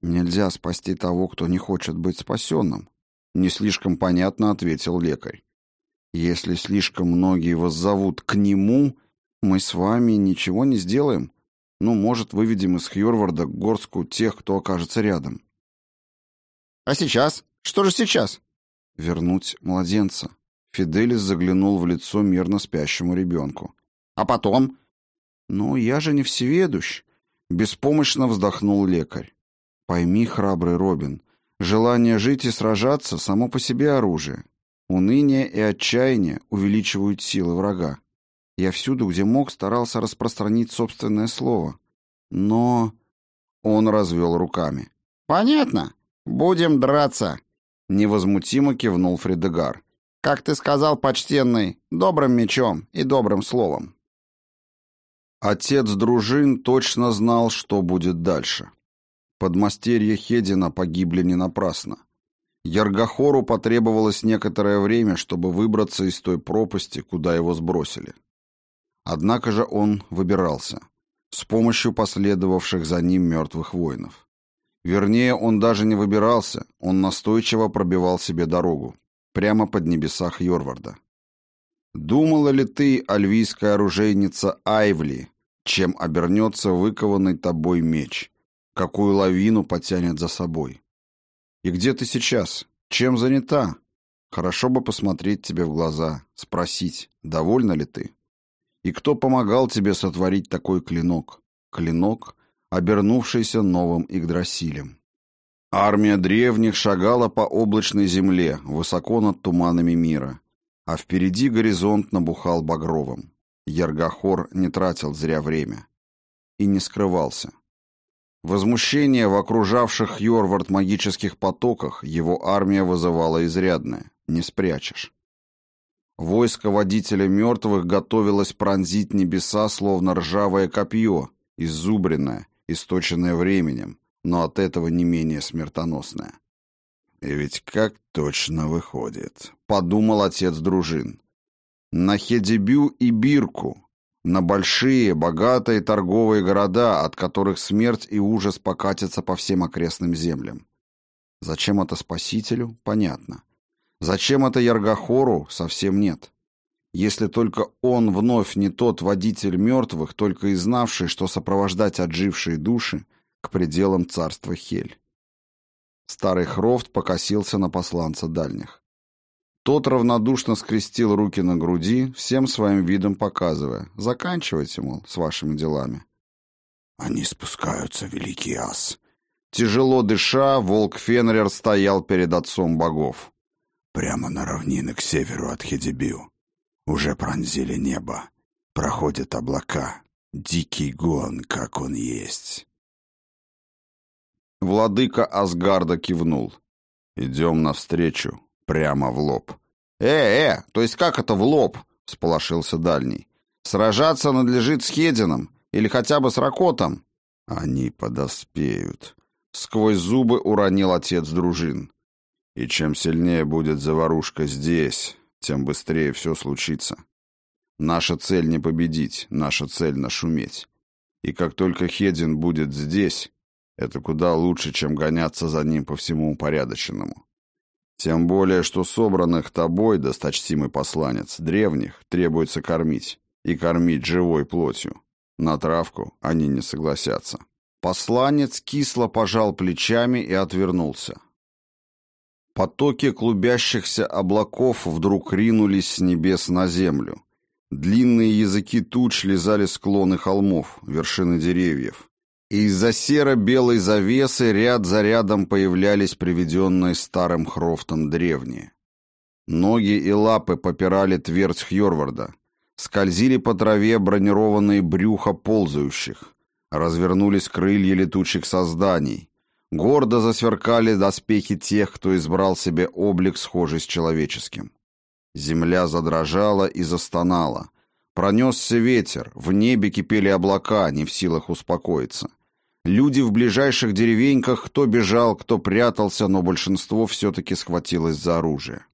A: «Нельзя спасти того, кто не хочет быть спасенным», — не слишком понятно ответил лекарь. «Если слишком многие вас зовут к нему, мы с вами ничего не сделаем. Ну, может, выведем из Хьорварда горстку тех, кто окажется рядом».
C: «А сейчас? Что же сейчас?»
A: «Вернуть младенца». Фиделис заглянул в лицо мирно спящему ребенку.
C: «А потом?»
A: «Ну, я же не всеведущ», — беспомощно вздохнул лекарь. «Пойми, храбрый Робин, желание жить и сражаться — само по себе оружие. Уныние и отчаяние увеличивают силы врага. Я всюду, где мог, старался распространить собственное слово. Но...» Он развел руками.
C: «Понятно. Будем драться», —
A: невозмутимо кивнул Фредегар.
C: Как ты сказал, почтенный, добрым мечом и добрым словом.
A: Отец дружин точно знал, что будет дальше. Подмастерья Хедина погибли не напрасно. Яргохору потребовалось некоторое время, чтобы выбраться из той пропасти, куда его сбросили. Однако же он выбирался, с помощью последовавших за ним мертвых воинов. Вернее, он даже не выбирался, он настойчиво пробивал себе дорогу, прямо под небесах Йорварда. Думала ли ты, альвийская оружейница Айвли, чем обернется выкованный тобой меч, какую лавину потянет за собой? И где ты сейчас? Чем занята? Хорошо бы посмотреть тебе в глаза, спросить, довольна ли ты? И кто помогал тебе сотворить такой клинок? Клинок, обернувшийся новым Игдрасилем. Армия древних шагала по облачной земле, высоко над туманами мира, а впереди горизонт набухал багровым. Яргохор не тратил зря время. И не скрывался. Возмущение в окружавших Йорвард магических потоках его армия вызывала изрядное, не спрячешь. Войско водителя мертвых готовилось пронзить небеса, словно ржавое копье, иззубренное, источенное временем, но от этого не менее смертоносная. «И ведь как точно выходит», — подумал отец дружин. «На Хедебю и Бирку, на большие, богатые торговые города, от которых смерть и ужас покатятся по всем окрестным землям. Зачем это спасителю? Понятно. Зачем это Яргохору? Совсем нет. Если только он вновь не тот водитель мертвых, только и знавший, что сопровождать отжившие души — к пределам царства Хель. Старый Хрофт покосился на посланца дальних. Тот равнодушно скрестил руки на груди, всем своим видом показывая. Заканчивайте, мол, с вашими делами.
B: Они спускаются, великий ас.
A: Тяжело дыша, волк Фенрер стоял перед отцом богов.
B: Прямо на равнины к северу от Хедебю. Уже пронзили небо. Проходят облака. Дикий гон, как он есть.
A: Владыка Асгарда кивнул. «Идем навстречу, прямо в лоб».
C: «Э-э, то есть как это в лоб?» — всполошился дальний. «Сражаться надлежит с Хедином или хотя бы с Ракотом?»
A: «Они подоспеют», — сквозь зубы уронил отец дружин. «И чем сильнее будет заварушка здесь, тем быстрее все случится. Наша цель не победить, наша цель нашуметь. И как только Хедин будет здесь, это куда лучше, чем гоняться за ним по всему упорядоченному. Тем более, что собранных тобой, досточтимый посланец, древних, требуется кормить. И кормить живой плотью. На травку они не согласятся. Посланец кисло пожал плечами и отвернулся. Потоки клубящихся облаков вдруг ринулись с небес на землю. Длинные языки туч лизали склоны холмов, вершины деревьев из-за серо-белой завесы ряд за рядом появлялись приведенные старым Хрофтом древние. Ноги и лапы попирали твердь Хьорварда, скользили по траве бронированные брюха ползающих, развернулись крылья летучих созданий, гордо засверкали доспехи тех, кто избрал себе облик, схожий с человеческим. Земля задрожала и застонала. Пронесся ветер, в небе кипели облака, не в силах успокоиться — Люди в ближайших деревеньках кто бежал, кто прятался, но большинство все-таки схватилось за оружие.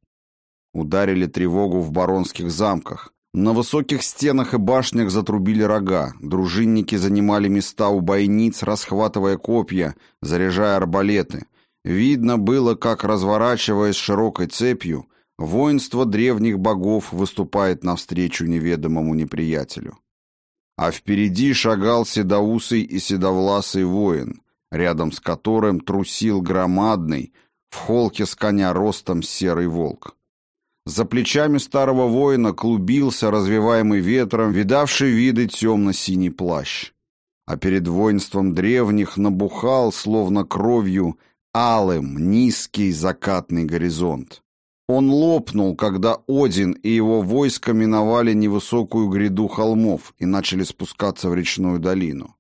A: Ударили тревогу в баронских замках. На высоких стенах и башнях затрубили рога. Дружинники занимали места у бойниц, расхватывая копья, заряжая арбалеты. Видно было, как, разворачиваясь широкой цепью, воинство древних богов выступает навстречу неведомому неприятелю а впереди шагал седоусый и седовласый воин, рядом с которым трусил громадный, в холке с коня ростом серый волк. За плечами старого воина клубился, развиваемый ветром, видавший виды темно-синий плащ. А перед воинством древних набухал, словно кровью, алым, низкий закатный горизонт. Он лопнул, когда Один и его войско миновали невысокую гряду холмов и начали спускаться в речную долину.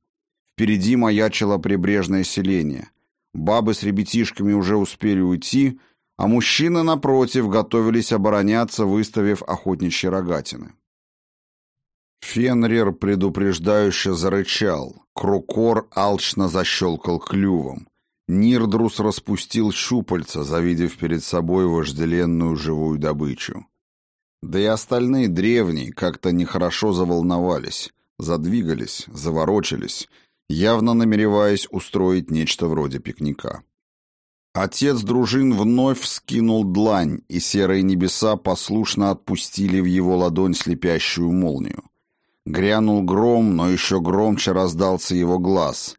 A: Впереди маячило прибрежное селение. Бабы с ребятишками уже успели уйти, а мужчины, напротив, готовились обороняться, выставив охотничьи рогатины. Фенрир предупреждающе зарычал. Крукор алчно защелкал клювом. Нирдрус распустил щупальца, завидев перед собой вожделенную живую добычу. Да и остальные древние как-то нехорошо заволновались, задвигались, заворочились, явно намереваясь устроить нечто вроде пикника. Отец дружин вновь вскинул длань, и серые небеса послушно отпустили в его ладонь слепящую молнию. Грянул гром, но еще громче раздался его глаз,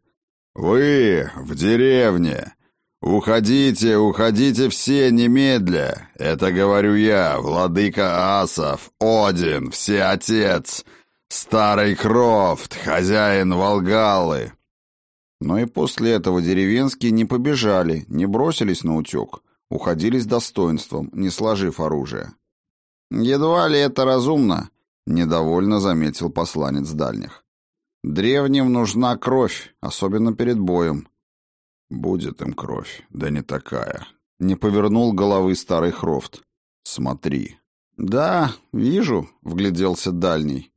A: «Вы в деревне! Уходите, уходите все немедля! Это говорю я, владыка Асов, Один, Всеотец, Старый Крофт, хозяин Волгалы!» Но и после этого деревенские не побежали, не бросились на утек, уходили с достоинством, не сложив оружие. «Едва ли это разумно», — недовольно заметил посланец дальних. Древним нужна кровь, особенно перед боем. Будет им кровь, да не такая. Не повернул головы старый Хрофт. Смотри. Да, вижу, вгляделся дальний.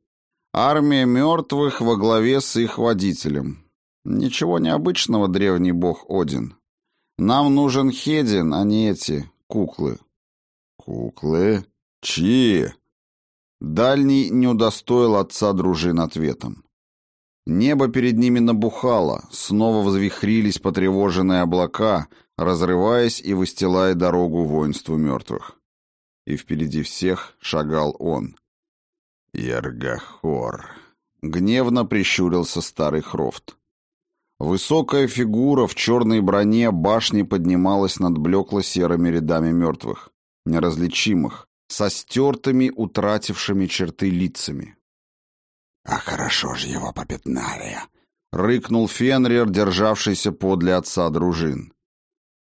A: Армия мертвых во главе с их водителем. Ничего необычного, древний бог Один. Нам нужен Хедин, а не эти куклы. Куклы? Чьи? Дальний не удостоил отца дружин ответом. Небо перед ними набухало, снова взвихрились потревоженные облака, разрываясь и выстилая дорогу воинству мертвых. И впереди всех шагал он. Яргахор. Гневно прищурился старый Хрофт. Высокая фигура в черной броне башни поднималась над блекло-серыми рядами мертвых, неразличимых, со стертыми, утратившими черты лицами.
B: «А хорошо же его попятнали!»
A: — рыкнул Фенрир, державшийся подле отца дружин.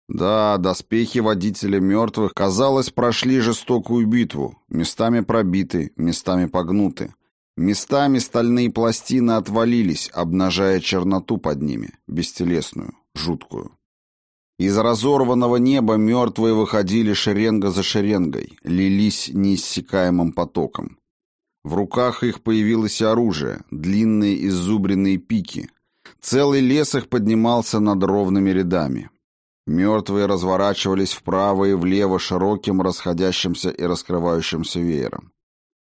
A: Да, доспехи водителя мертвых, казалось, прошли жестокую битву, местами пробиты, местами погнуты. Местами стальные пластины отвалились, обнажая черноту под ними, бестелесную, жуткую. Из разорванного неба мертвые выходили шеренга за шеренгой, лились неиссякаемым потоком. В руках их появилось оружие, длинные иззубренные пики. Целый лес их поднимался над ровными рядами. Мертвые разворачивались вправо и влево широким расходящимся и раскрывающимся веером.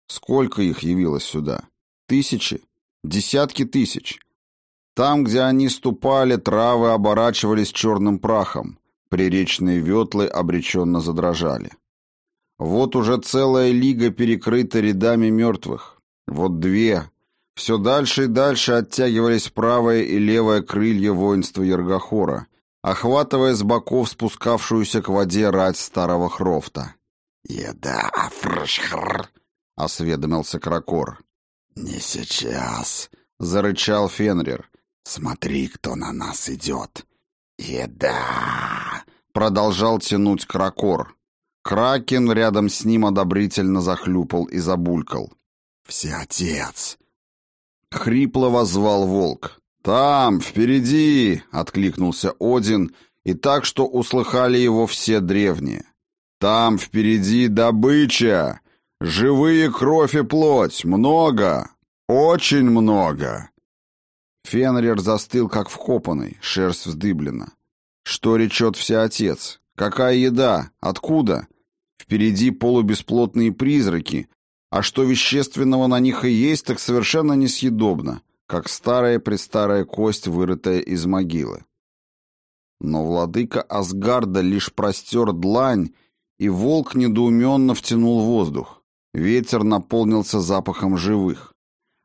A: Сколько их явилось сюда? Тысячи? Десятки тысяч? Там, где они ступали, травы оборачивались черным прахом, приречные ветлы обреченно задрожали. Вот уже целая лига перекрыта рядами мертвых. Вот две. Все дальше и дальше оттягивались правое и левое крылья воинства Ергохора, охватывая с боков спускавшуюся к воде рать старого Хрофта.
B: «Еда, фршхр!» — осведомился Кракор. «Не сейчас!» — зарычал Фенрир. «Смотри, кто на нас идет!» «Еда!» — продолжал тянуть Кракор.
A: Кракен рядом с ним одобрительно захлюпал и забулькал.
B: «Всеотец!»
A: Хрипло возвал волк. «Там, впереди!» — откликнулся Один, и так, что услыхали его все древние. «Там впереди добыча! Живые кровь и плоть! Много! Очень много!» Фенрир застыл, как вкопанный, шерсть вздыблена. Что речет всеотец? Какая еда? Откуда? Впереди полубесплотные призраки, а что вещественного на них и есть, так совершенно несъедобно, как старая-престарая кость, вырытая из могилы. Но владыка Асгарда лишь простер длань, и волк недоуменно втянул воздух. Ветер наполнился запахом живых.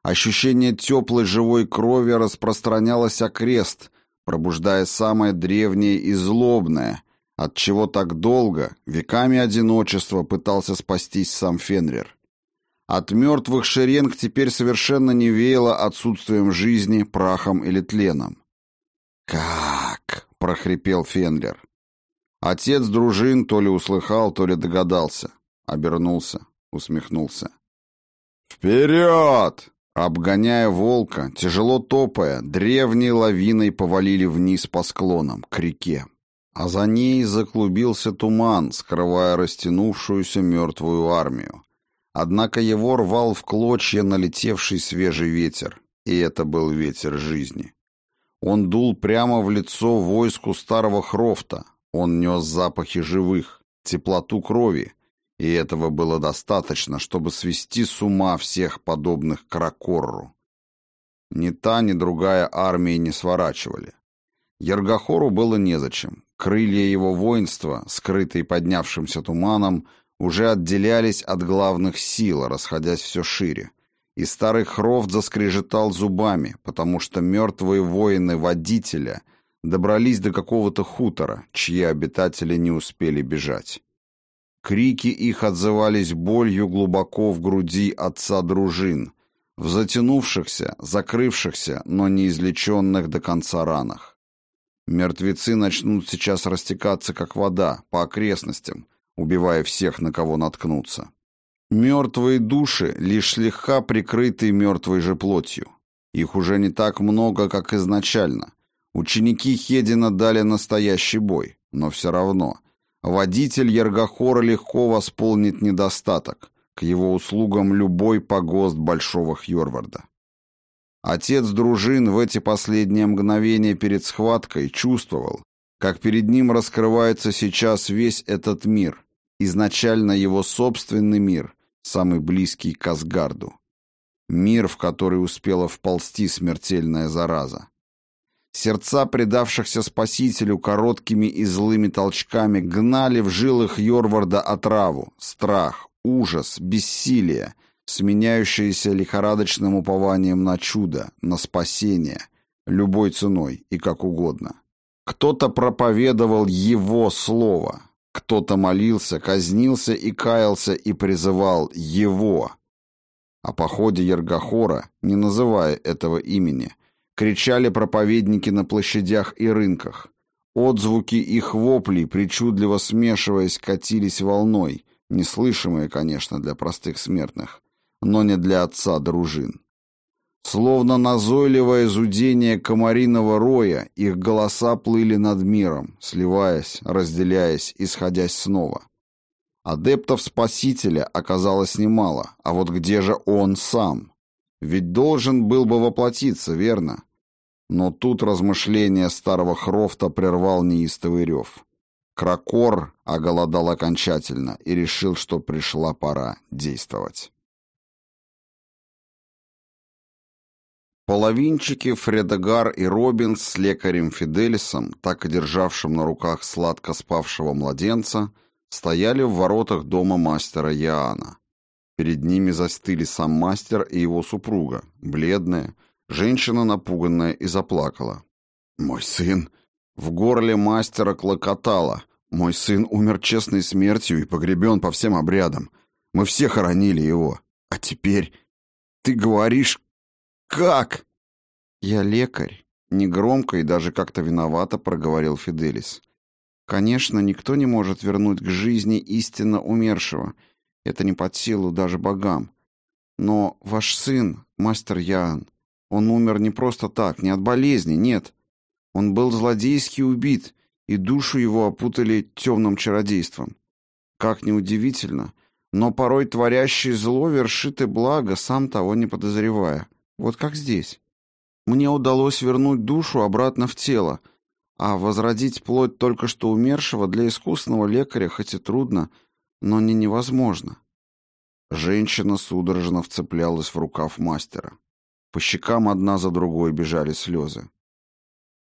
A: Ощущение теплой живой крови распространялось окрест, пробуждая самое древнее и злобное, от чего так долго, веками одиночества, пытался спастись сам Фенрир. От мертвых шеренг теперь совершенно не веяло отсутствием жизни, прахом или тленом. «Как?» — прохрипел Фенрир. Отец дружин то ли услыхал, то ли догадался. Обернулся, усмехнулся. «Вперед!» Обгоняя волка, тяжело топая, древней лавиной повалили вниз по склонам, к реке. А за ней заклубился туман, скрывая растянувшуюся мертвую армию. Однако его рвал в клочья налетевший свежий ветер, и это был ветер жизни. Он дул прямо в лицо войску старого Хрофта, он нес запахи живых, теплоту крови, и этого было достаточно, чтобы свести с ума всех подобных Кракорру. Ни та, ни другая армии не сворачивали. Ергохору было незачем. Крылья его воинства, скрытые поднявшимся туманом, уже отделялись от главных сил, расходясь все шире. И старый Хрофт заскрежетал зубами, потому что мертвые воины водителя добрались до какого-то хутора, чьи обитатели не успели бежать. Крики их отзывались болью глубоко в груди отца дружин, в затянувшихся, закрывшихся, но не излеченных до конца ранах. Мертвецы начнут сейчас растекаться, как вода, по окрестностям, убивая всех, на кого наткнутся. Мертвые души, лишь слегка прикрытые мертвой же плотью. Их уже не так много, как изначально. Ученики Хедина дали настоящий бой, но все равно. Водитель Ергохора легко восполнит недостаток. К его услугам любой погост Большого Хьорварда. Отец дружин в эти последние мгновения перед схваткой чувствовал, как перед ним раскрывается сейчас весь этот мир, изначально его собственный мир, самый близкий к Асгарду. Мир, в который успела вползти смертельная зараза. Сердца предавшихся спасителю короткими и злыми толчками гнали в жилах Йорварда отраву, страх, ужас, бессилие, сменяющиеся лихорадочным упованием на чудо, на спасение, любой ценой и как угодно. Кто-то проповедовал его слово, кто-то молился, казнился и каялся и призывал его. О походе Ергохора, не называя этого имени, кричали проповедники на площадях и рынках. Отзвуки их воплей, причудливо смешиваясь, катились волной, неслышимые, конечно, для простых смертных, но не для отца дружин. Словно назойливое зудение комариного роя, их голоса плыли над миром, сливаясь, разделяясь и сходясь снова. Адептов Спасителя оказалось немало, а вот где же он сам? Ведь должен был бы воплотиться, верно? Но тут размышления старого Хрофта прервал неистовый рев. Кракор оголодал окончательно и решил, что пришла пора действовать. Половинчики Фредегар и Робин с лекарем Фиделисом, так и державшим на руках сладко спавшего младенца, стояли в воротах дома мастера Яана. Перед ними застыли сам мастер и его супруга, бледная, женщина напуганная и заплакала. «Мой сын!» В горле мастера клокотало. «Мой сын умер честной смертью и погребен по всем обрядам. Мы все хоронили его. А теперь ты говоришь, «Как?» «Я лекарь», — негромко и даже как-то виновато проговорил Фиделис. «Конечно, никто не может вернуть к жизни истинно умершего. Это не под силу даже богам. Но ваш сын, мастер Ян, он умер не просто так, не от болезни, нет. Он был злодейски убит, и душу его опутали темным чародейством. Как ни удивительно, но порой творящий зло вершит и благо, сам того не подозревая. Вот как здесь. Мне удалось вернуть душу обратно в тело, а возродить плоть только что умершего для искусного лекаря хоть и трудно, но не невозможно. Женщина судорожно вцеплялась в рукав мастера. По щекам одна за другой бежали слезы.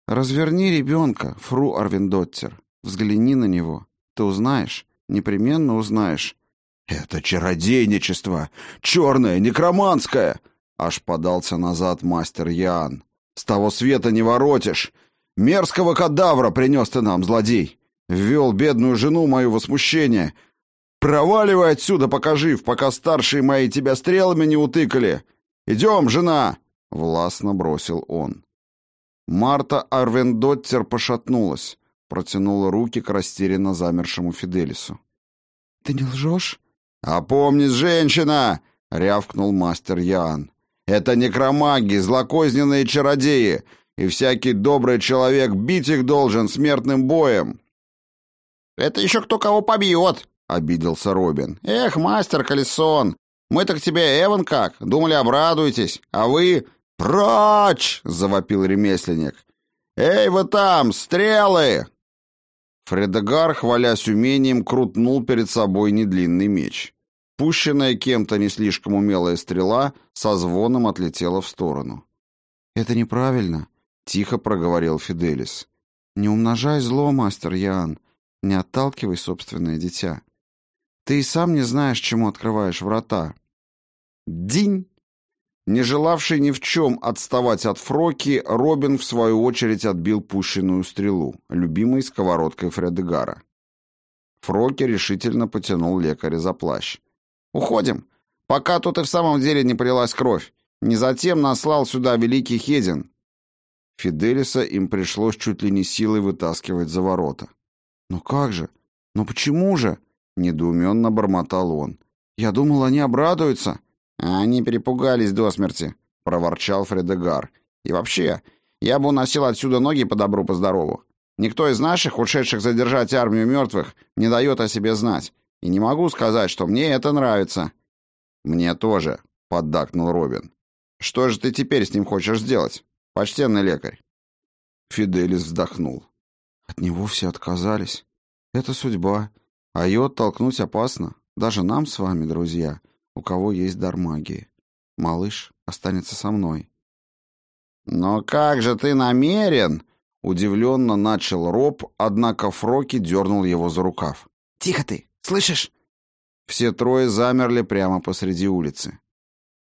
A: «Разверни ребенка, фру Арвиндоттер. Взгляни на него. Ты узнаешь, непременно узнаешь».
C: «Это чародейничество! Черное, некроманское!» Аж подался назад мастер Ян. «С того света не воротишь! Мерзкого кадавра принес ты нам, злодей! Ввел бедную жену мою во смущение! Проваливай отсюда, пока жив, пока старшие мои тебя стрелами не утыкали! Идем, жена!» — властно бросил он.
A: Марта Арвендоттер пошатнулась, протянула руки к растерянно замершему Фиделису.
D: «Ты не лжешь?»
C: «Опомнись, женщина!» — рявкнул мастер Ян. «Это некромаги, злокозненные чародеи, и всякий добрый человек бить их должен смертным боем».
E: «Это еще кто кого побьет!» — обиделся Робин. «Эх, мастер Колесон, мы-то к тебе, Эван, как? Думали, обрадуетесь, а вы...» «Прочь!» — завопил ремесленник. «Эй, вы там, стрелы!»
A: Фредегар, хвалясь умением, крутнул перед собой недлинный меч. Пущенная кем-то не слишком умелая стрела со звоном отлетела в сторону.
D: «Это неправильно», — тихо проговорил Фиделис. «Не умножай зло, мастер Ян. Не отталкивай собственное дитя. Ты и сам не знаешь, чему открываешь врата».
A: «Динь!» Не желавший ни в чем отставать от Фроки, Робин, в свою очередь, отбил пущенную стрелу, любимой сковородкой Фредегара. Фроки решительно потянул лекаря за плащ. «Уходим, пока тут и в самом деле не пролилась кровь. Не затем наслал сюда великий Хедин». Фиделиса им пришлось чуть ли не силой вытаскивать за ворота.
D: «Но как же? Но почему же?»
A: — недоуменно бормотал он.
D: «Я думал, они обрадуются».
E: «Они перепугались до смерти», — проворчал Фредегар. «И вообще, я бы уносил отсюда ноги по добру, по здорову. Никто из наших, ушедших задержать армию мертвых, не дает о себе знать. И не могу сказать, что мне это нравится».
A: «Мне тоже», — поддакнул Робин. «Что же ты теперь с ним хочешь сделать, почтенный лекарь?»
D: Фиделис вздохнул. «От него все отказались. Это судьба. А ее оттолкнуть опасно. Даже нам с вами, друзья у кого есть дар магии. Малыш останется со мной.
E: «Но как же ты намерен?»
A: Удивленно начал Роб, однако Фроки дернул его за рукав.
E: «Тихо ты, слышишь?»
A: Все трое замерли прямо посреди улицы.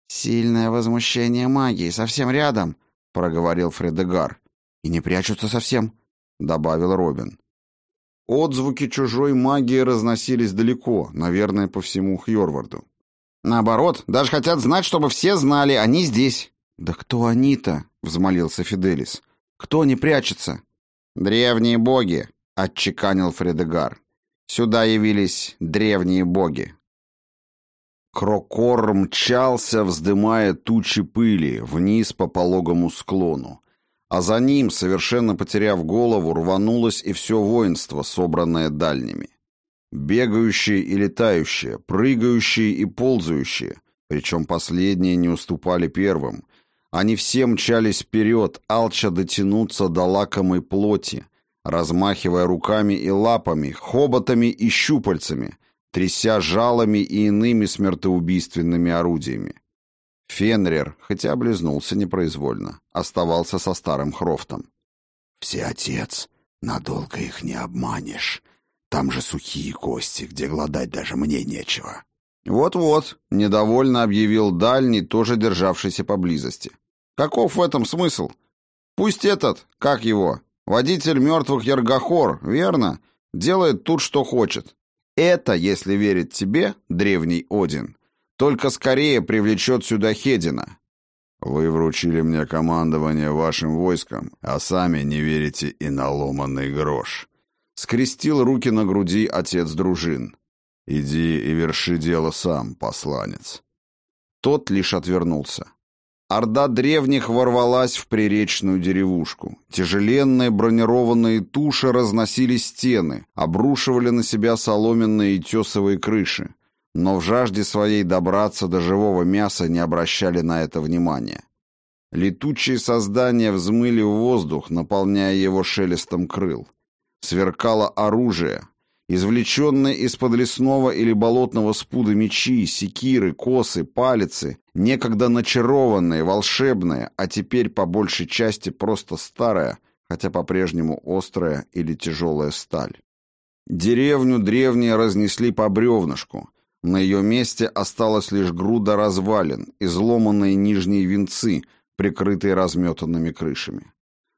D: «Сильное возмущение магии, совсем рядом», — проговорил Фредегар.
A: «И не прячутся совсем», — добавил Робин. Отзвуки чужой магии разносились далеко, наверное, по всему Хьорварду.
E: Наоборот, даже хотят знать, чтобы все знали, они здесь.
D: Да кто они-то? взмолился Фиделис. Кто не прячется?
E: Древние боги, отчеканил Фредегар. Сюда явились древние боги.
A: Крокор мчался, вздымая тучи пыли, вниз по пологому склону. А за ним, совершенно потеряв голову, рванулось и все воинство, собранное дальними. Бегающие и летающие, прыгающие и ползающие, причем последние не уступали первым. Они все мчались вперед, алча дотянуться до лакомой плоти, размахивая руками и лапами, хоботами и щупальцами, тряся жалами и иными смертоубийственными орудиями. Фенрир, хотя облизнулся непроизвольно, оставался со старым Хрофтом.
B: «Все отец, надолго их не обманешь», там же сухие кости, где гладать даже мне нечего.
A: Вот-вот, недовольно объявил дальний, тоже державшийся поблизости. Каков в этом смысл? Пусть этот, как его, водитель мертвых Яргохор, верно, делает тут, что хочет. Это, если верить тебе, древний Один, только скорее привлечет сюда Хедина.
B: Вы вручили мне командование вашим войском, а сами не верите и на ломанный грош
A: скрестил руки на груди отец дружин.
B: «Иди и верши дело сам, посланец».
A: Тот лишь отвернулся. Орда древних ворвалась в приречную деревушку. Тяжеленные бронированные туши разносили стены, обрушивали на себя соломенные и тесовые крыши, но в жажде своей добраться до живого мяса не обращали на это внимания. Летучие создания взмыли в воздух, наполняя его шелестом крыл. Сверкало оружие, извлеченные из-под лесного или болотного спуда мечи, секиры, косы, палицы, некогда начарованные, волшебные, а теперь по большей части просто старая, хотя по-прежнему острая или тяжелая сталь. Деревню древние разнесли по бревнышку. На ее месте осталась лишь груда развалин, изломанные нижние венцы, прикрытые разметанными крышами.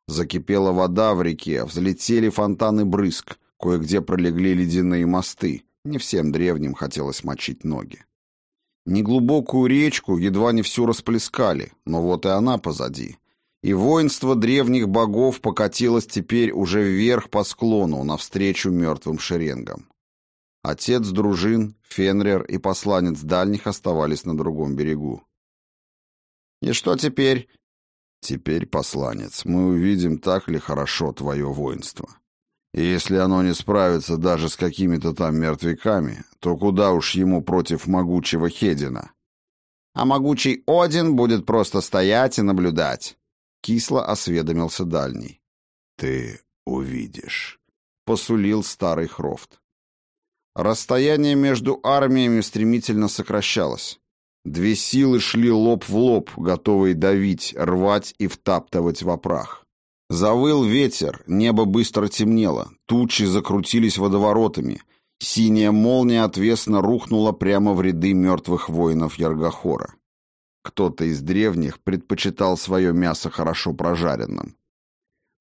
A: Закипела вода в реке, взлетели фонтаны брызг, кое-где пролегли ледяные мосты, не всем древним хотелось мочить ноги. Неглубокую речку едва не всю расплескали, но вот и она позади. И воинство древних богов покатилось теперь уже вверх по склону, навстречу мертвым шеренгам. Отец дружин, Фенрер и посланец дальних оставались на другом берегу. «И что теперь?» «Теперь, посланец, мы увидим, так ли хорошо твое воинство. И если оно не справится даже с какими-то там мертвяками, то куда уж ему против могучего Хедина?»
E: «А могучий Один будет просто стоять и наблюдать», —
A: кисло осведомился дальний.
B: «Ты увидишь», —
A: посулил старый Хрофт. Расстояние между армиями стремительно сокращалось. Две силы шли лоб в лоб, готовые давить, рвать и втаптывать в опрах. Завыл ветер, небо быстро темнело, тучи закрутились водоворотами, синяя молния отвесно рухнула прямо в ряды мертвых воинов Яргохора. Кто-то из древних предпочитал свое мясо хорошо прожаренным.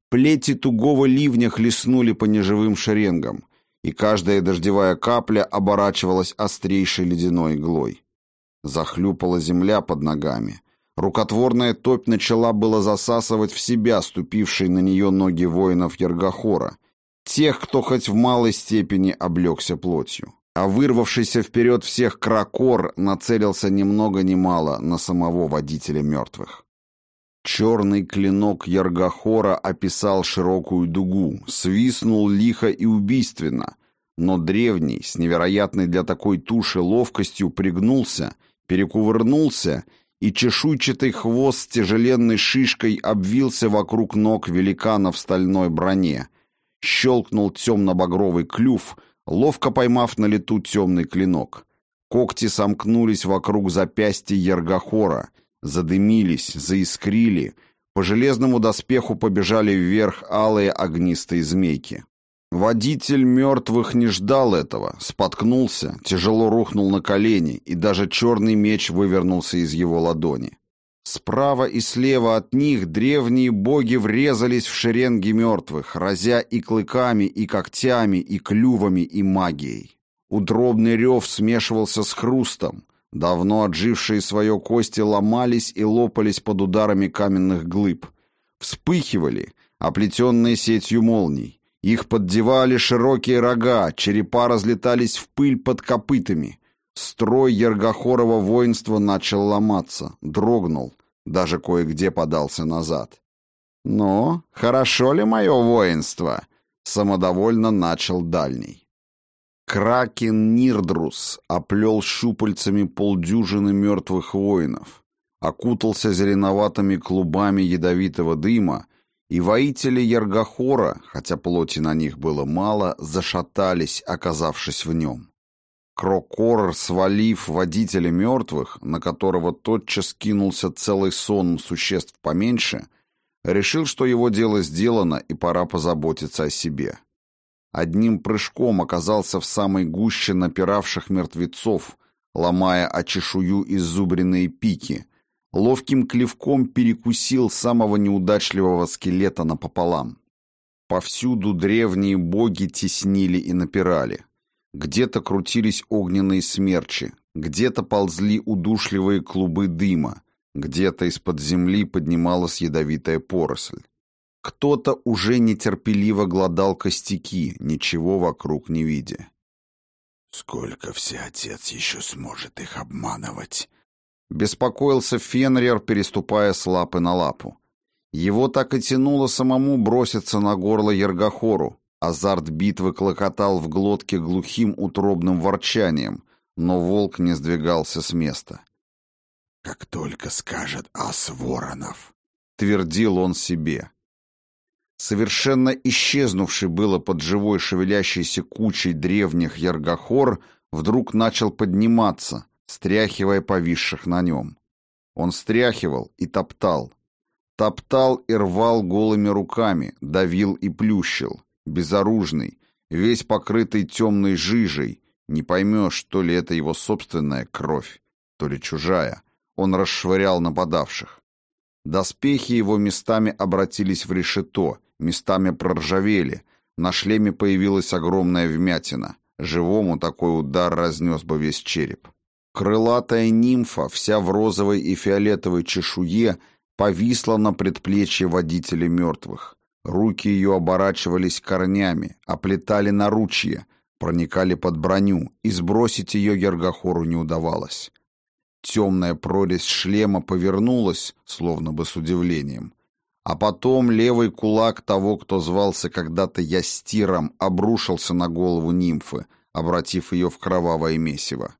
A: Плети тугого ливня хлестнули по неживым шеренгам, и каждая дождевая капля оборачивалась острейшей ледяной иглой. Захлюпала земля под ногами. Рукотворная топь начала было засасывать в себя ступившие на нее ноги воинов Ергохора, тех, кто хоть в малой степени облегся плотью. А вырвавшийся вперед всех кракор нацелился ни много ни мало на самого водителя мертвых. Черный клинок Яргохора описал широкую дугу, свистнул лихо и убийственно, но древний, с невероятной для такой туши ловкостью, пригнулся перекувырнулся, и чешуйчатый хвост с тяжеленной шишкой обвился вокруг ног великана в стальной броне. Щелкнул темно-багровый клюв, ловко поймав на лету темный клинок. Когти сомкнулись вокруг запястья Ергохора, задымились, заискрили, по железному доспеху побежали вверх алые огнистые змейки. Водитель мертвых не ждал этого, споткнулся, тяжело рухнул на колени, и даже черный меч вывернулся из его ладони. Справа и слева от них древние боги врезались в шеренги мертвых, разя и клыками, и когтями, и клювами, и магией. Удробный рев смешивался с хрустом. Давно отжившие свое кости ломались и лопались под ударами каменных глыб. Вспыхивали, оплетенные сетью молний. Их поддевали широкие рога, черепа разлетались в пыль под копытами. Строй Ергохорова воинства начал ломаться, дрогнул, даже кое-где подался назад. «Ну, хорошо ли мое воинство?» — самодовольно начал дальний. Кракен Нирдрус оплел щупальцами полдюжины мертвых воинов, окутался зеленоватыми клубами ядовитого дыма и воители Ергохора, хотя плоти на них было мало, зашатались, оказавшись в нем. Крокор, свалив водителя мертвых, на которого тотчас кинулся целый сон существ поменьше, решил, что его дело сделано и пора позаботиться о себе. Одним прыжком оказался в самой гуще напиравших мертвецов, ломая о чешую иззубренные пики, ловким клевком перекусил самого неудачливого скелета напополам. Повсюду древние боги теснили и напирали. Где-то крутились огненные смерчи, где-то ползли удушливые клубы дыма, где-то из-под земли поднималась ядовитая поросль. Кто-то уже нетерпеливо глодал костяки, ничего вокруг не видя.
B: «Сколько всеотец еще сможет их обманывать?»
A: Беспокоился Фенрир, переступая с лапы на лапу. Его так и тянуло самому броситься на горло Ергохору. Азарт битвы клокотал в глотке глухим утробным ворчанием, но волк не сдвигался с места.
B: «Как только скажет ас Воронов,
A: твердил он себе. Совершенно исчезнувший было под живой шевелящейся кучей древних яргохор, вдруг начал подниматься, стряхивая повисших на нем. Он стряхивал и топтал. Топтал и рвал голыми руками, давил и плющил, безоружный, весь покрытый темной жижей, не поймешь, то ли это его собственная кровь, то ли чужая. Он расшвырял нападавших. Доспехи его местами обратились в решето, местами проржавели, на шлеме появилась огромная вмятина. Живому такой удар разнес бы весь череп. Крылатая нимфа, вся в розовой и фиолетовой чешуе, повисла на предплечье водителя мертвых. Руки ее оборачивались корнями, оплетали наручье, проникали под броню, и сбросить ее Ергохору не удавалось. Темная прорезь шлема повернулась, словно бы с удивлением. А потом левый кулак того, кто звался когда-то Ястиром, обрушился на голову нимфы, обратив ее в кровавое месиво.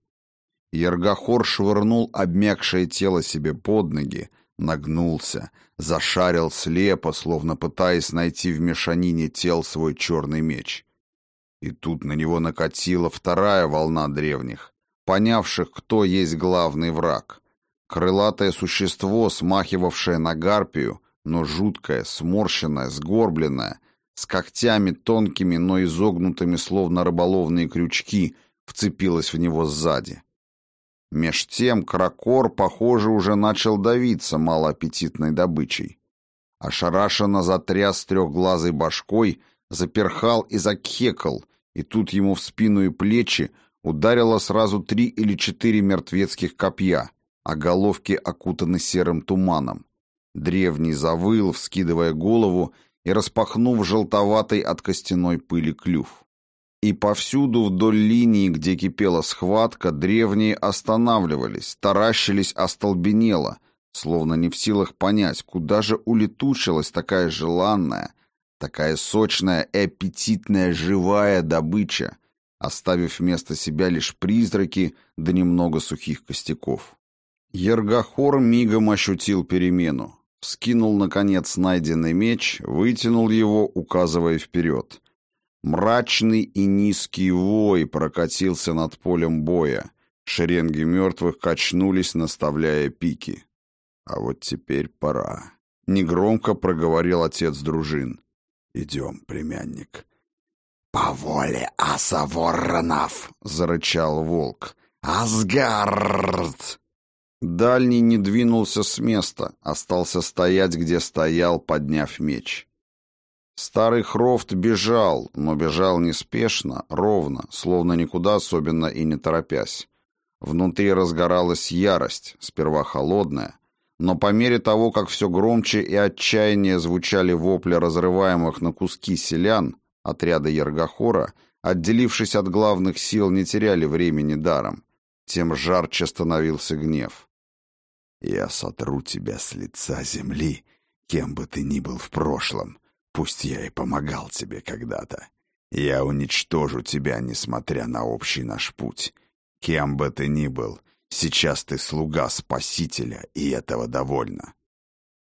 A: Ергохор швырнул обмякшее тело себе под ноги, нагнулся, зашарил слепо, словно пытаясь найти в мешанине тел свой черный меч. И тут на него накатила вторая волна древних, понявших, кто есть главный враг. Крылатое существо, смахивавшее на гарпию, но жуткое, сморщенное, сгорбленное, с когтями тонкими, но изогнутыми, словно рыболовные крючки, вцепилось в него сзади. Меж тем кракор, похоже, уже начал давиться малоаппетитной добычей. Ошарашенно затряс трехглазой башкой, заперхал и закхекал, и тут ему в спину и плечи ударило сразу три или четыре мертвецких копья, а головки окутаны серым туманом. Древний завыл, вскидывая голову и распахнув желтоватый от костяной пыли клюв. И повсюду вдоль линии, где кипела схватка, древние останавливались, таращились остолбенело, словно не в силах понять, куда же улетучилась такая желанная, такая сочная и аппетитная живая добыча, оставив вместо себя лишь призраки да немного сухих костяков. Ергохор мигом ощутил перемену. Скинул, наконец, найденный меч, вытянул его, указывая вперед. Мрачный и низкий вой прокатился над полем боя. Шеренги мертвых качнулись, наставляя пики. А вот теперь пора. Негромко проговорил отец дружин. «Идем, племянник».
E: «По воле Асаворнов!»
A: — зарычал волк.
E: «Асгард!»
A: Дальний не двинулся с места, остался стоять, где стоял, подняв меч. Старый Хрофт бежал, но бежал неспешно, ровно, словно никуда особенно и не торопясь. Внутри разгоралась ярость, сперва холодная, но по мере того, как все громче и отчаяннее звучали вопли разрываемых на куски селян, отряда Ергохора, отделившись от главных сил, не теряли времени даром, тем жарче становился гнев.
B: «Я сотру тебя с лица земли, кем бы ты ни был в прошлом», Пусть я и помогал тебе когда-то. Я уничтожу тебя, несмотря на общий наш путь. Кем бы ты ни был, сейчас ты слуга Спасителя, и этого довольно».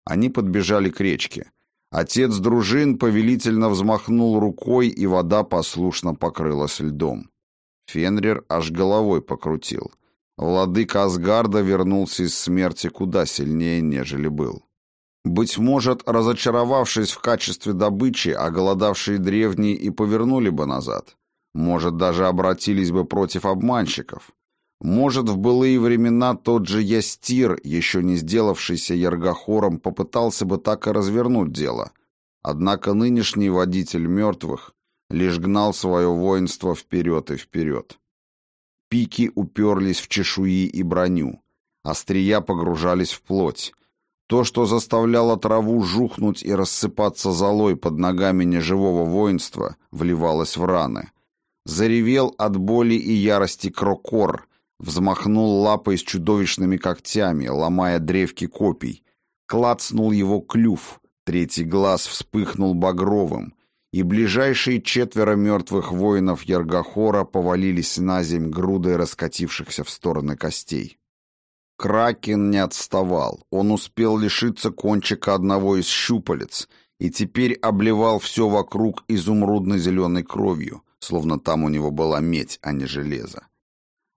A: Они подбежали к речке. Отец дружин повелительно взмахнул рукой, и вода послушно покрылась льдом. Фенрир аж головой покрутил. Владыка Асгарда вернулся из смерти куда сильнее, нежели был. Быть может, разочаровавшись в качестве добычи, оголодавшие древние и повернули бы назад. Может, даже обратились бы против обманщиков. Может, в былые времена тот же Ястир, еще не сделавшийся Ергохором, попытался бы так и развернуть дело. Однако нынешний водитель мертвых лишь гнал свое воинство вперед и вперед. Пики уперлись в чешуи и броню. Острия погружались в плоть. То, что заставляло траву жухнуть и рассыпаться золой под ногами неживого воинства, вливалось в раны. Заревел от боли и ярости крокор, взмахнул лапой с чудовищными когтями, ломая древки копий. Клацнул его клюв, третий глаз вспыхнул багровым, и ближайшие четверо мертвых воинов Ергохора повалились на земь грудой раскатившихся в стороны костей. Кракен не отставал. Он успел лишиться кончика одного из щупалец и теперь обливал все вокруг изумрудно-зеленой кровью, словно там у него была медь, а не железо.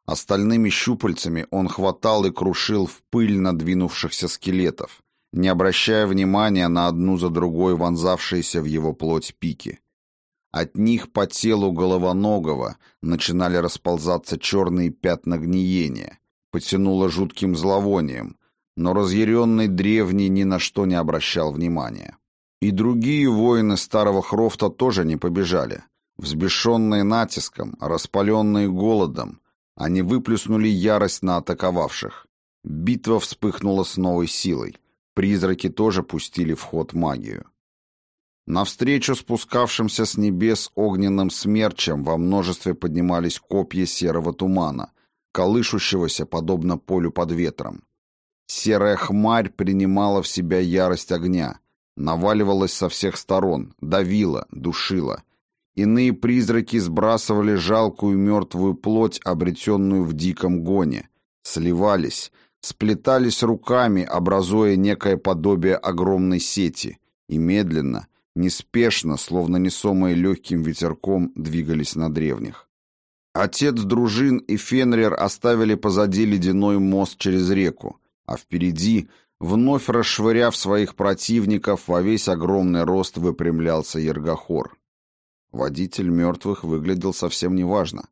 A: Остальными щупальцами он хватал и крушил в пыль надвинувшихся скелетов, не обращая внимания на одну за другой вонзавшиеся в его плоть пики. От них по телу головоногого начинали расползаться черные пятна гниения, потянуло жутким зловонием, но разъяренный древний ни на что не обращал внимания. И другие воины старого Хрофта тоже не побежали. Взбешенные натиском, распаленные голодом, они выплеснули ярость на атаковавших. Битва вспыхнула с новой силой. Призраки тоже пустили в ход магию. Навстречу спускавшимся с небес огненным смерчем во множестве поднимались копья серого тумана, колышущегося подобно полю под ветром. Серая хмарь принимала в себя ярость огня, наваливалась со всех сторон, давила, душила. Иные призраки сбрасывали жалкую мертвую плоть, обретенную в диком гоне, сливались, сплетались руками, образуя некое подобие огромной сети, и медленно, неспешно, словно несомые легким ветерком, двигались на древних. Отец дружин и Фенрир оставили позади ледяной мост через реку, а впереди, вновь расшвыряв своих противников, во весь огромный рост выпрямлялся Ергохор. Водитель мертвых выглядел совсем неважно.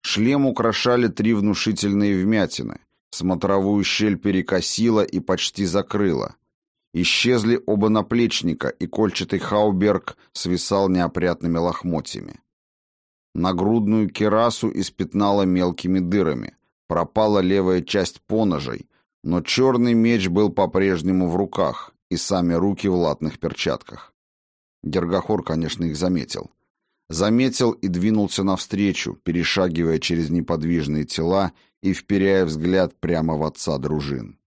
A: Шлем украшали три внушительные вмятины, смотровую щель перекосила и почти закрыла. Исчезли оба наплечника, и кольчатый хауберг свисал неопрятными лохмотьями. Нагрудную керасу испятнала мелкими дырами. Пропала левая часть поножей, но черный меч был по-прежнему в руках, и сами руки в латных перчатках. Гергохор, конечно, их заметил. Заметил и двинулся навстречу, перешагивая через неподвижные тела и вперяя взгляд прямо в отца дружин.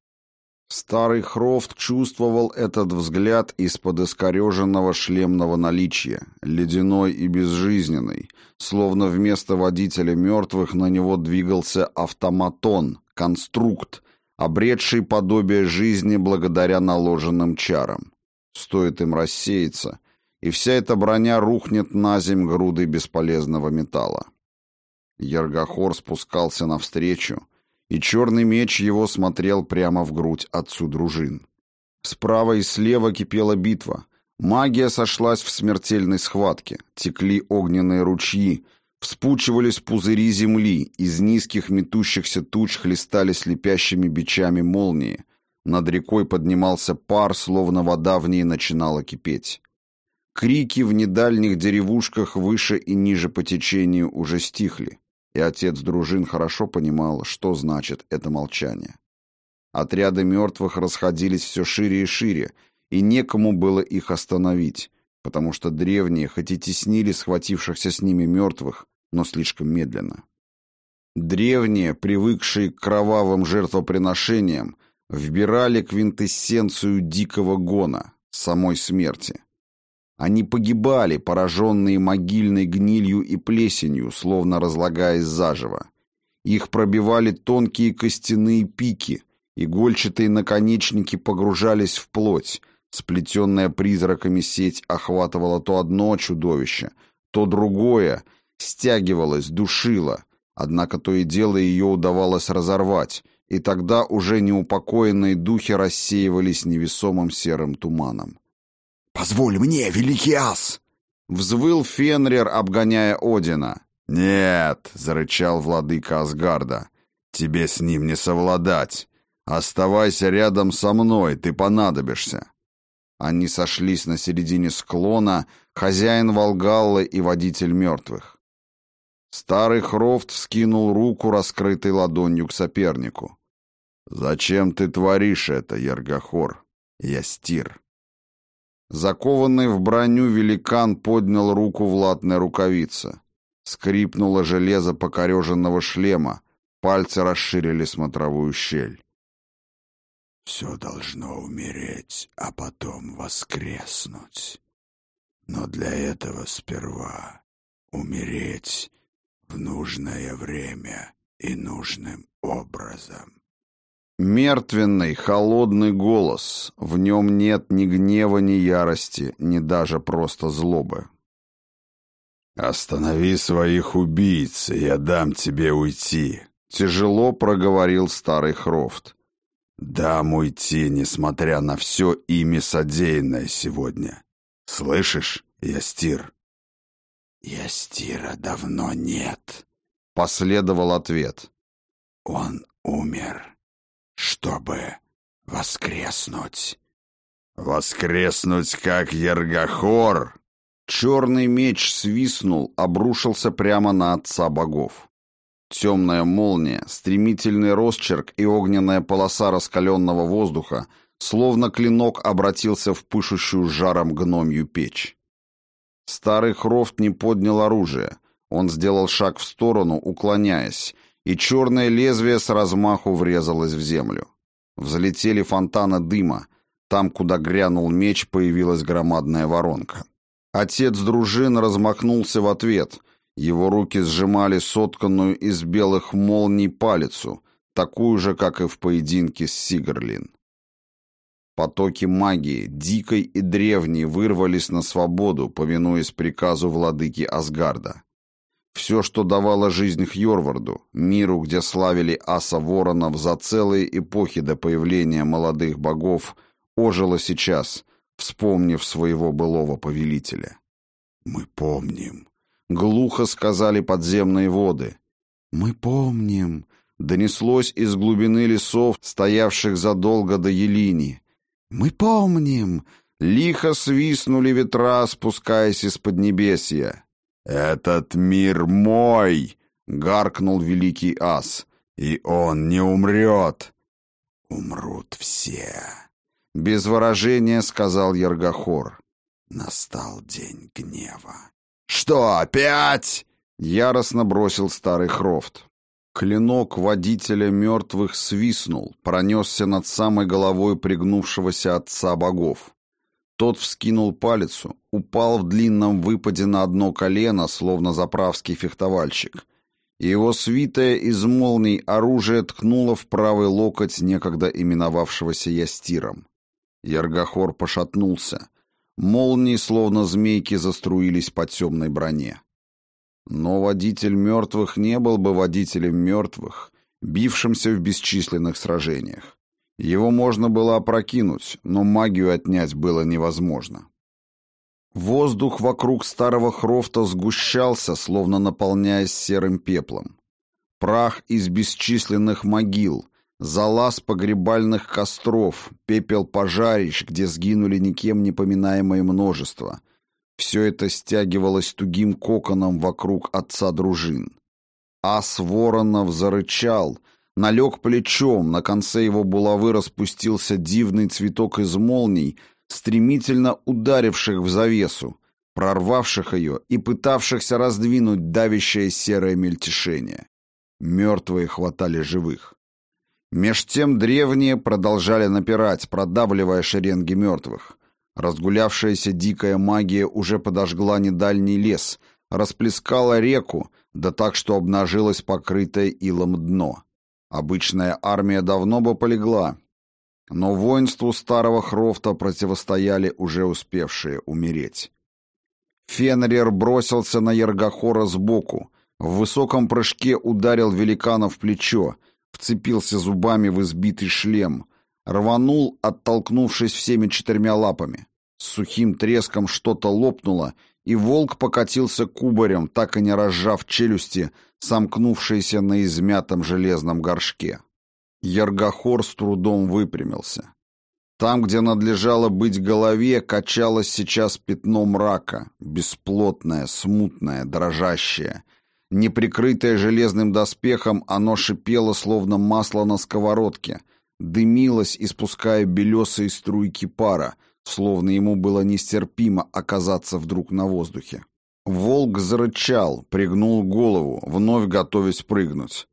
A: Старый Хрофт чувствовал этот взгляд из-под искореженного шлемного наличия, ледяной и безжизненный, словно вместо водителя мертвых на него двигался автоматон, конструкт, обретший подобие жизни благодаря наложенным чарам. Стоит им рассеяться, и вся эта броня рухнет на земь грудой бесполезного металла. Ергохор спускался навстречу, и черный меч его смотрел прямо в грудь отцу дружин. Справа и слева кипела битва. Магия сошлась в смертельной схватке. Текли огненные ручьи, вспучивались пузыри земли, из низких метущихся туч хлестали слепящими бичами молнии. Над рекой поднимался пар, словно вода в ней начинала кипеть. Крики в недальних деревушках выше и ниже по течению уже стихли и отец дружин хорошо понимал, что значит это молчание. Отряды мертвых расходились все шире и шире, и некому было их остановить, потому что древние хоть и теснили схватившихся с ними мертвых, но слишком медленно. Древние, привыкшие к кровавым жертвоприношениям, вбирали квинтэссенцию дикого гона, самой смерти. Они погибали, пораженные могильной гнилью и плесенью, словно разлагаясь заживо. Их пробивали тонкие костяные пики, игольчатые наконечники погружались в плоть, сплетенная призраками сеть охватывала то одно чудовище, то другое, стягивалась, душила, однако то и дело ее удавалось разорвать, и тогда уже неупокоенные духи рассеивались невесомым серым туманом.
C: «Позволь мне, великий ас!»
A: — взвыл Фенрир, обгоняя Одина.
B: «Нет!» — зарычал владыка Асгарда. «Тебе с ним не совладать. Оставайся рядом со мной, ты понадобишься».
A: Они сошлись на середине склона, хозяин Волгаллы и водитель мертвых. Старый Хрофт вскинул руку, раскрытой ладонью к сопернику.
B: «Зачем ты творишь это, Ергохор? Я стир».
A: Закованный в броню великан поднял руку в латной рукавице. Скрипнуло железо покореженного шлема, пальцы расширили смотровую щель.
C: «Все должно умереть, а потом воскреснуть. Но для этого сперва умереть в нужное время и нужным образом.
A: Мертвенный, холодный голос. В нем нет ни гнева, ни ярости, ни даже просто злобы.
B: «Останови своих убийц, и я дам тебе уйти», —
A: тяжело проговорил старый Хрофт.
B: «Дам уйти, несмотря на все ими содеянное сегодня. Слышишь, Ястир?» «Ястира давно нет», — последовал ответ. «Он умер, чтобы воскреснуть». «Воскреснуть, как Ергохор?»
A: Черный меч свистнул, обрушился прямо на отца богов. Темная молния, стремительный росчерк и огненная полоса раскаленного воздуха, словно клинок обратился в пышущую жаром гномью печь. Старый Хрофт не поднял оружие. Он сделал шаг в сторону, уклоняясь, и черное лезвие с размаху врезалось в землю. Взлетели фонтаны дыма. Там, куда грянул меч, появилась громадная воронка. Отец дружин размахнулся в ответ. Его руки сжимали сотканную из белых молний палицу, такую же, как и в поединке с Сигарлин. Потоки магии, дикой и древней, вырвались на свободу, повинуясь приказу владыки Асгарда. Все, что давало жизнь Хьорварду, миру, где славили аса воронов за целые эпохи до появления молодых богов, ожило сейчас, вспомнив своего былого повелителя.
B: «Мы помним», —
A: глухо сказали подземные воды.
D: «Мы помним», —
A: донеслось из глубины лесов, стоявших задолго до Елини.
D: «Мы помним», —
A: лихо свистнули ветра, спускаясь из поднебесья.
B: «Этот мир мой!»
A: — гаркнул великий ас.
B: «И он не умрет!»
D: «Умрут все!»
A: Без выражения сказал Ергохор.
D: Настал день гнева.
A: «Что, опять?» — яростно бросил старый Хрофт. Клинок водителя мертвых свистнул, пронесся над самой головой пригнувшегося отца богов. Тот вскинул палицу, упал в длинном выпаде на одно колено, словно заправский фехтовальщик. И его свитое из молний оружие ткнуло в правый локоть некогда именовавшегося Ястиром. Яргохор пошатнулся. Молнии, словно змейки, заструились по темной броне. Но водитель мертвых не был бы водителем мертвых, бившимся в бесчисленных сражениях. Его можно было опрокинуть, но магию отнять было невозможно. Воздух вокруг старого хрофта сгущался, словно наполняясь серым пеплом. Прах из бесчисленных могил, Залаз погребальных костров, пепел пожарищ, где сгинули никем не поминаемое множество. Все это стягивалось тугим коконом вокруг отца дружин. Ас Воронов зарычал, налег плечом, на конце его булавы распустился дивный цветок из молний, стремительно ударивших в завесу, прорвавших ее и пытавшихся раздвинуть давящее серое мельтешение. Мертвые хватали живых. Меж тем древние продолжали напирать, продавливая шеренги мертвых. Разгулявшаяся дикая магия уже подожгла недальний лес, расплескала реку, да так, что обнажилось покрытое илом дно. Обычная армия давно бы полегла, но воинству старого Хрофта противостояли уже успевшие умереть. Фенрир бросился на Ергохора сбоку, в высоком прыжке ударил великана в плечо, вцепился зубами в избитый шлем, рванул, оттолкнувшись всеми четырьмя лапами. С сухим треском что-то лопнуло, и волк покатился кубарем, так и не разжав челюсти, сомкнувшиеся на измятом железном горшке. Яргохор с трудом выпрямился. Там, где надлежало быть голове, качалось сейчас пятно мрака, бесплотное, смутное, дрожащее — Неприкрытое железным доспехом, оно шипело, словно масло на сковородке, дымилось, испуская белесые струйки пара, словно ему было нестерпимо оказаться вдруг на воздухе. Волк зарычал, пригнул голову, вновь готовясь прыгнуть.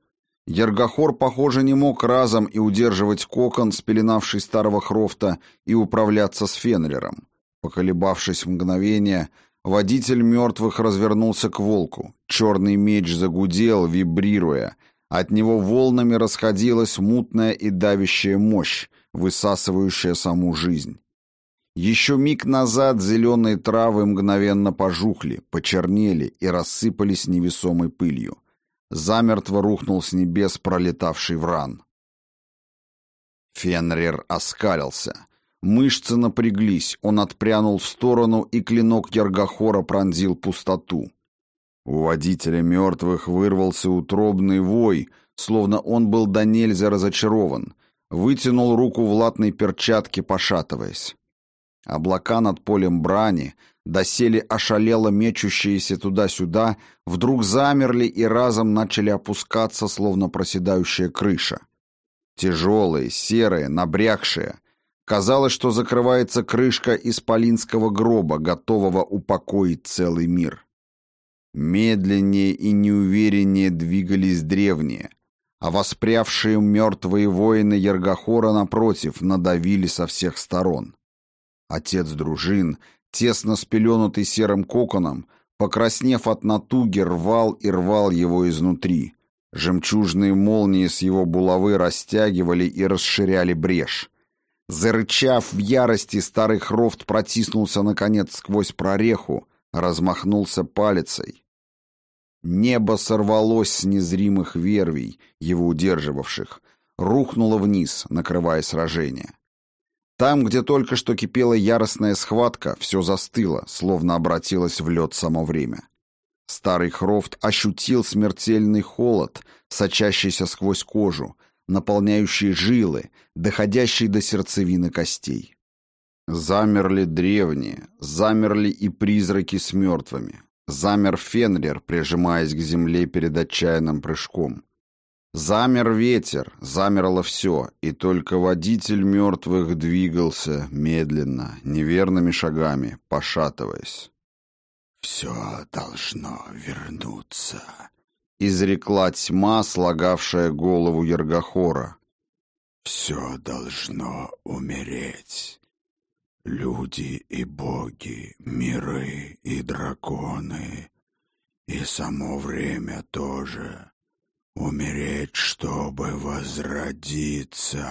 A: Ергохор, похоже, не мог разом и удерживать кокон, спеленавший старого Хрофта, и управляться с Фенрером. Поколебавшись мгновение, Водитель мертвых развернулся к волку. Черный меч загудел, вибрируя, От него волнами расходилась мутная и давящая мощь, высасывающая саму жизнь. Еще миг назад зеленые травы мгновенно пожухли, почернели и рассыпались невесомой пылью. Замертво рухнул с небес пролетавший вран. Фенрир оскалился. Мышцы напряглись, он отпрянул в сторону, и клинок Яргохора пронзил пустоту. У водителя мертвых вырвался утробный вой, словно он был до нельзя разочарован. Вытянул руку в латной перчатке, пошатываясь. Облака над полем брани, доселе ошалело мечущиеся туда-сюда, вдруг замерли и разом начали опускаться, словно проседающая крыша. Тяжелые, серые, набрякшие. Казалось, что закрывается крышка исполинского гроба, готового упокоить целый мир. Медленнее и неувереннее двигались древние, а воспрявшие мертвые воины Ергохора, напротив, надавили со всех сторон. Отец дружин, тесно спеленутый серым коконом, покраснев от натуги, рвал и рвал его изнутри. Жемчужные молнии с его булавы растягивали и расширяли брешь. Зарычав в ярости, старый Хрофт протиснулся, наконец, сквозь прореху, размахнулся палицей. Небо сорвалось с незримых вервий, его удерживавших, рухнуло вниз, накрывая сражение. Там, где только что кипела яростная схватка, все застыло, словно обратилось в лед само время. Старый Хрофт ощутил смертельный холод, сочащийся сквозь кожу, наполняющий жилы, доходящий до сердцевины костей. Замерли древние, замерли и призраки с мертвыми. Замер Фенрир, прижимаясь к земле перед отчаянным прыжком. Замер ветер, замерло все, и только водитель мертвых двигался медленно, неверными шагами, пошатываясь.
B: «Все должно вернуться», —
A: изрекла тьма, слагавшая голову Ергохора.
B: «Все должно умереть. Люди и боги, миры и драконы, и само время тоже. Умереть, чтобы возродиться.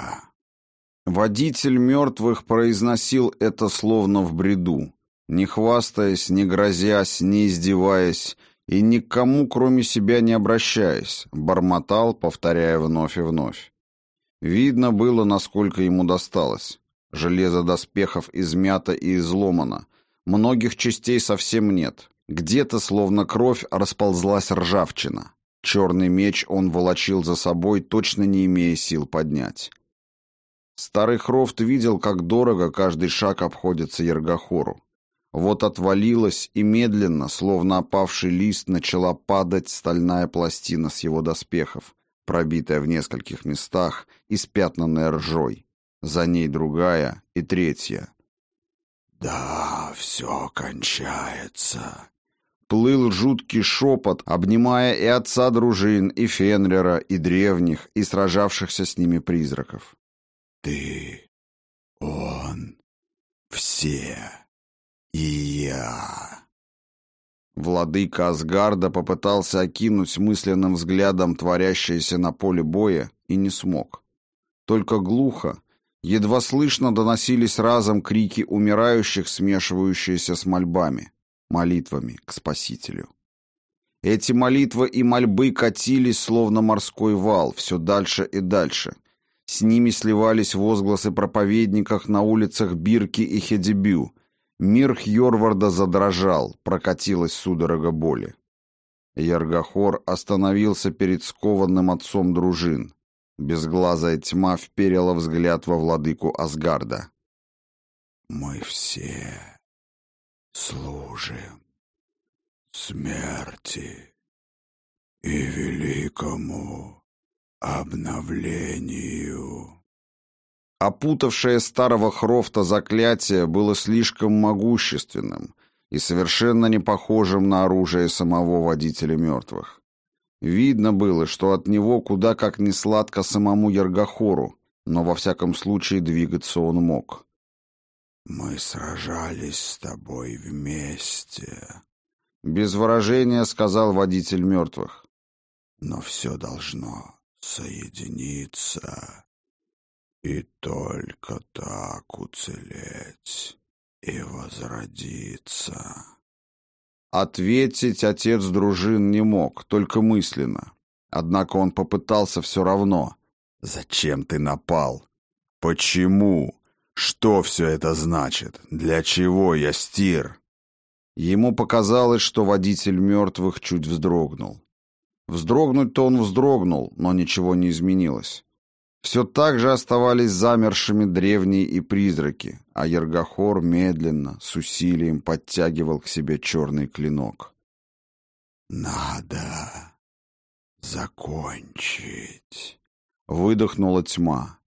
A: Водитель мертвых произносил это словно в бреду, не хвастаясь, не грозясь, не издеваясь и никому, кроме себя, не обращаясь, бормотал, повторяя вновь и вновь. Видно было, насколько ему досталось. Железо доспехов измято и изломано. Многих частей совсем нет. Где-то, словно кровь, расползлась ржавчина. Черный меч он волочил за собой, точно не имея сил поднять. Старый Хрофт видел, как дорого каждый шаг обходится Ергохору. Вот отвалилась и медленно, словно опавший лист, начала падать стальная пластина с его доспехов, пробитая в нескольких местах и спятнанная ржой за ней другая и третья.
B: «Да, все кончается»,
A: Плыл жуткий шепот, обнимая и отца дружин, и Фенрера, и древних, и сражавшихся с ними призраков.
B: «Ты, он, все, и я».
A: Владыка Асгарда попытался окинуть мысленным взглядом творящееся на поле боя и не смог. Только глухо, Едва слышно доносились разом крики умирающих, смешивающиеся с мольбами, молитвами к Спасителю. Эти молитвы и мольбы катились, словно морской вал, все дальше и дальше. С ними сливались возгласы проповедников на улицах Бирки и Хедебю. Мир Хьорварда задрожал, прокатилась судорога боли. Яргохор остановился перед скованным отцом дружин. Безглазая тьма вперила взгляд во владыку Асгарда.
B: «Мы все служим смерти и великому обновлению».
A: Опутавшее старого Хрофта заклятие было слишком могущественным и совершенно не похожим на оружие самого водителя мертвых. Видно было, что от него куда как не сладко самому Ергохору, но во всяком случае двигаться он мог.
B: «Мы сражались с тобой вместе», —
A: без выражения сказал водитель мертвых.
B: но все должно соединиться и только так уцелеть и возродиться.
A: Ответить отец дружин не мог, только мысленно. Однако он попытался все равно. «Зачем ты напал? Почему? Что все это значит? Для чего я стир?» Ему показалось, что водитель мертвых чуть вздрогнул. Вздрогнуть-то он вздрогнул, но ничего не изменилось. Все так же оставались замершими древние и призраки, а Ергохор медленно, с усилием подтягивал к себе черный клинок.
B: «Надо закончить», —
A: выдохнула тьма.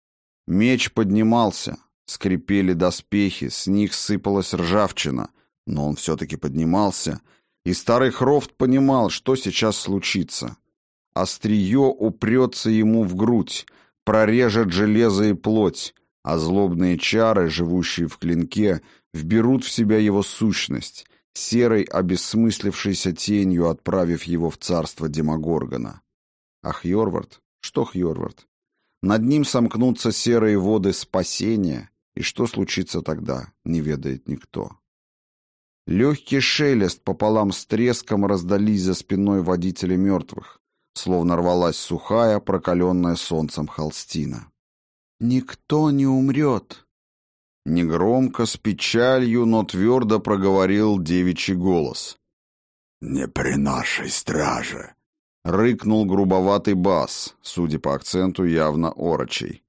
A: Меч поднимался, скрипели доспехи, с них сыпалась ржавчина, но он все-таки поднимался, и старый Хрофт понимал, что сейчас случится. Острие упрется ему в грудь, прорежет железо и плоть, а злобные чары, живущие в клинке, вберут в себя его сущность, серой обессмыслившейся тенью отправив его в царство Демогоргона. А Хьорвард? Что Хьорвард? Над ним сомкнутся серые воды спасения, и что случится тогда, не ведает никто. Легкий шелест пополам с треском раздались за спиной водителя мертвых словно рвалась сухая, прокаленная солнцем холстина. «Никто не умрет!» Негромко, с печалью, но твердо проговорил девичий голос.
B: «Не при нашей страже!»
A: — рыкнул грубоватый бас, судя по акценту, явно орочий.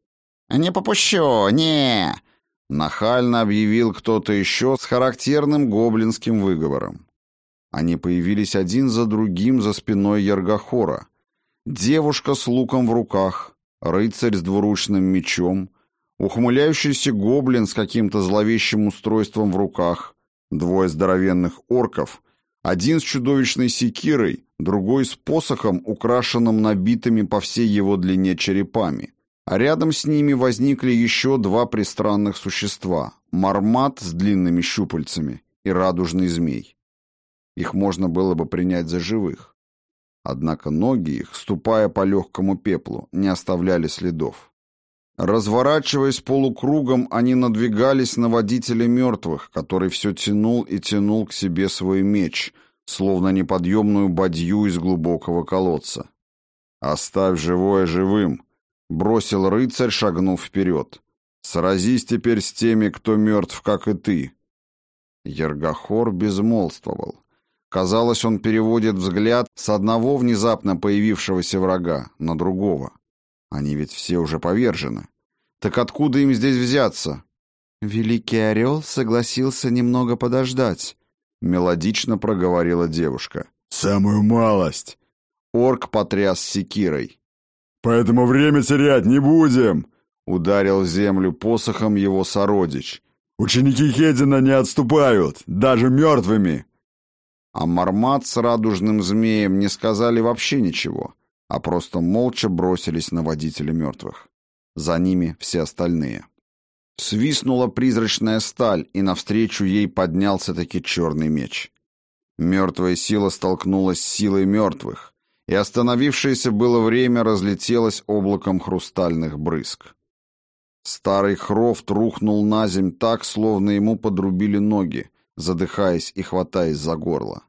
E: «Не попущу, не!»
A: — нахально объявил кто-то еще с характерным гоблинским выговором. Они появились один за другим за спиной Ергохора, Девушка с луком в руках, рыцарь с двуручным мечом, ухмыляющийся гоблин с каким-то зловещим устройством в руках, двое здоровенных орков, один с чудовищной секирой, другой с посохом, украшенным набитыми по всей его длине черепами. А рядом с ними возникли еще два пристранных существа — мармат с длинными щупальцами и радужный змей. Их можно было бы принять за живых. Однако ноги их, ступая по легкому пеплу, не оставляли следов. Разворачиваясь полукругом, они надвигались на водителя мертвых, который все тянул и тянул к себе свой меч, словно неподъемную бадью из глубокого колодца. «Оставь живое живым!» — бросил рыцарь, шагнув вперед. «Сразись теперь с теми, кто мертв, как и ты!» Ергохор безмолвствовал. Казалось, он переводит взгляд с одного внезапно появившегося врага на другого. Они ведь все уже повержены. Так откуда им здесь взяться? Великий орел согласился немного подождать, мелодично проговорила девушка.
B: Самую малость.
A: Орк потряс секирой.
B: Поэтому время терять не будем,
A: ударил землю посохом его сородич.
B: Ученики Хедина не отступают, даже мертвыми.
A: А Мармат с радужным змеем не сказали вообще ничего, а просто молча бросились на водителя мертвых. За ними все остальные. Свистнула призрачная сталь, и навстречу ей поднялся-таки черный меч. Мертвая сила столкнулась с силой мертвых, и остановившееся было время разлетелось облаком хрустальных брызг. Старый Хрофт рухнул на земь так, словно ему подрубили ноги, задыхаясь и хватаясь за горло.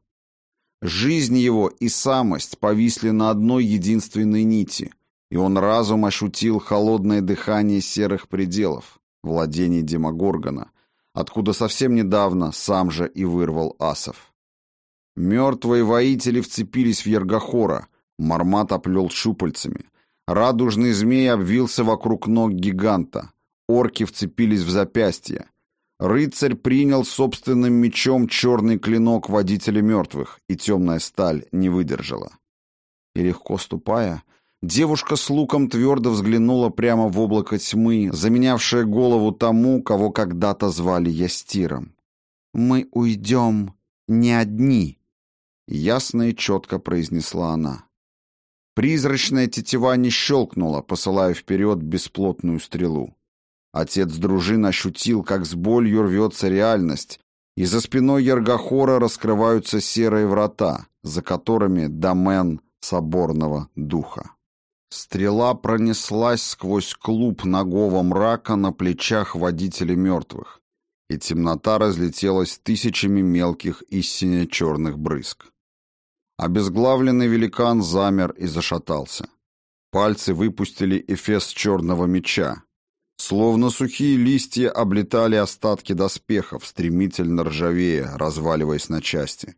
A: Жизнь его и самость повисли на одной единственной нити, и он разум ощутил холодное дыхание серых пределов, владений Демогоргона, откуда совсем недавно сам же и вырвал асов. Мертвые воители вцепились в Ергохора, Мармат оплел щупальцами, радужный змей обвился вокруг ног гиганта, орки вцепились в запястья, Рыцарь принял собственным мечом черный клинок водителя мертвых, и темная сталь не выдержала. И легко ступая, девушка с луком твердо взглянула прямо в облако тьмы, заменявшее голову тому, кого когда-то звали Ястиром. «Мы уйдем не одни», — ясно и четко произнесла она. Призрачная тетива не щелкнула, посылая вперед бесплотную стрелу. Отец дружин ощутил, как с болью рвется реальность, и за спиной Ергохора раскрываются серые врата, за которыми домен соборного духа. Стрела пронеслась сквозь клуб ногого мрака на плечах водителя мертвых, и темнота разлетелась тысячами мелких и сине-черных брызг. Обезглавленный великан замер и зашатался. Пальцы выпустили эфес черного меча. Словно сухие листья облетали остатки доспехов, стремительно ржавея, разваливаясь на части.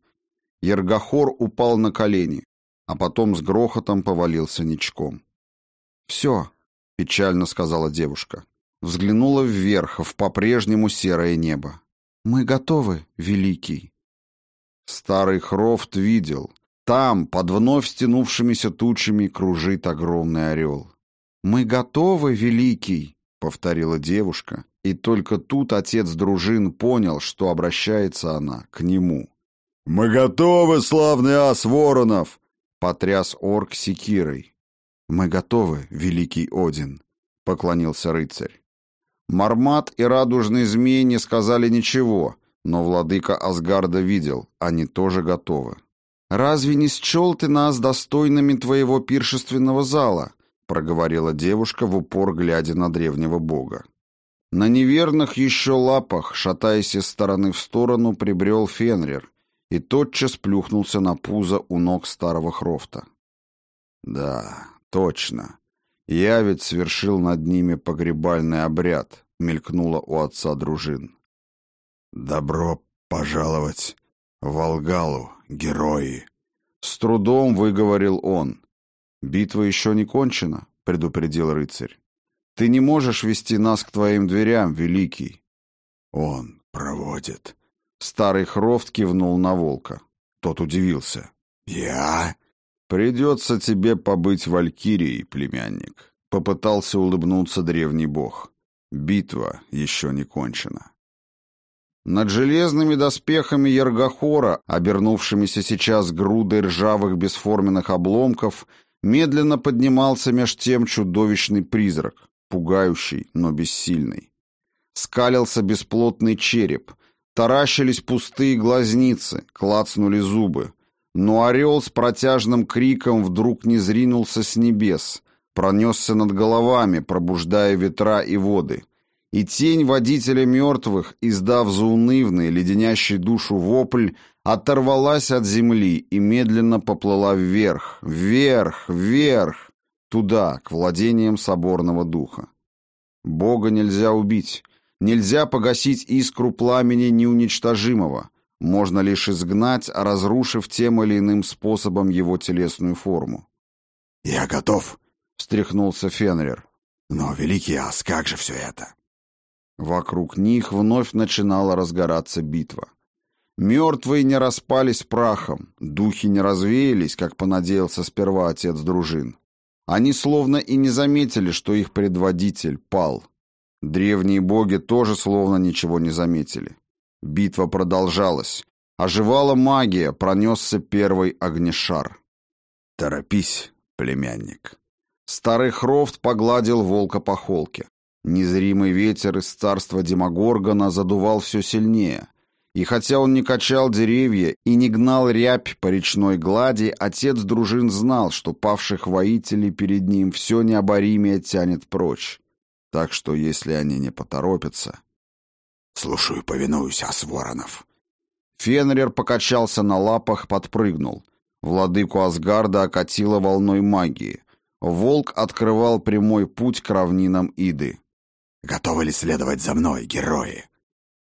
A: Ергохор упал на колени, а потом с грохотом повалился ничком. «Все», — печально сказала девушка. Взглянула вверх, в по-прежнему серое небо. «Мы готовы, Великий». Старый Хрофт видел. Там, под вновь стянувшимися тучами, кружит огромный орел. «Мы готовы, Великий», — повторила девушка, и только тут отец дружин понял, что обращается она к нему.
B: «Мы готовы, славный ас Воронов!»
A: — потряс орк секирой. «Мы готовы, великий Один», — поклонился рыцарь. Мармат и радужный змей не сказали ничего, но владыка Асгарда видел, они тоже готовы. «Разве не счел ты нас достойными твоего пиршественного зала?» проговорила девушка в упор, глядя на древнего бога. На неверных еще лапах, шатаясь из стороны в сторону, прибрел Фенрир и тотчас плюхнулся на пузо у ног старого Хрофта. «Да, точно. Я ведь совершил над ними погребальный обряд», — мелькнуло у отца дружин.
B: «Добро пожаловать Волгалу, герои!»
A: С трудом выговорил он. «Битва еще не кончена», — предупредил рыцарь. «Ты не можешь вести нас к твоим дверям, великий».
B: «Он проводит».
A: Старый Хрофт кивнул на волка. Тот удивился.
B: «Я?»
A: «Придется тебе побыть валькирией, племянник», — попытался улыбнуться древний бог. «Битва еще не кончена». Над железными доспехами Ергохора, обернувшимися сейчас грудой ржавых бесформенных обломков, медленно поднимался меж тем чудовищный призрак, пугающий, но бессильный. Скалился бесплотный череп, таращились пустые глазницы, клацнули зубы. Но орел с протяжным криком вдруг не зринулся с небес, пронесся над головами, пробуждая ветра и воды. И тень водителя мертвых, издав заунывный, леденящий душу вопль, оторвалась от земли и медленно поплыла вверх, вверх, вверх, туда, к владениям соборного духа. Бога нельзя убить, нельзя погасить искру пламени неуничтожимого, можно лишь изгнать, разрушив тем или иным способом его телесную форму.
B: «Я готов», — встряхнулся Фенрир.
C: «Но, великий ас, как же все это?»
A: Вокруг них вновь начинала разгораться битва. Мертвые не распались прахом, духи не развеялись, как понадеялся сперва отец дружин. Они словно и не заметили, что их предводитель пал. Древние боги тоже словно ничего не заметили. Битва продолжалась. Оживала магия, пронесся первый огнешар.
B: «Торопись, племянник».
A: Старый Хрофт погладил волка по холке. Незримый ветер из царства Демогоргона задувал все сильнее — и хотя он не качал деревья и не гнал рябь по речной глади, отец дружин знал, что павших воителей перед ним все необоримее тянет прочь. Так что, если они не поторопятся...
C: «Слушаю, повинуюсь, Асворонов».
A: Фенрир покачался на лапах, подпрыгнул. Владыку Асгарда окатило волной магии. Волк открывал прямой путь к равнинам Иды.
C: «Готовы ли следовать за мной, герои?»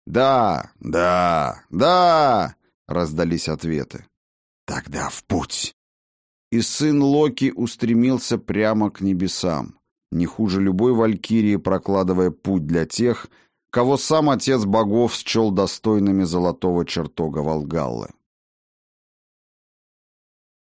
A: «Да, да, да!» — раздались ответы.
C: «Тогда в путь!»
A: И сын Локи устремился прямо к небесам, не хуже любой валькирии прокладывая путь для тех, кого сам отец богов счел достойными золотого чертога Волгаллы.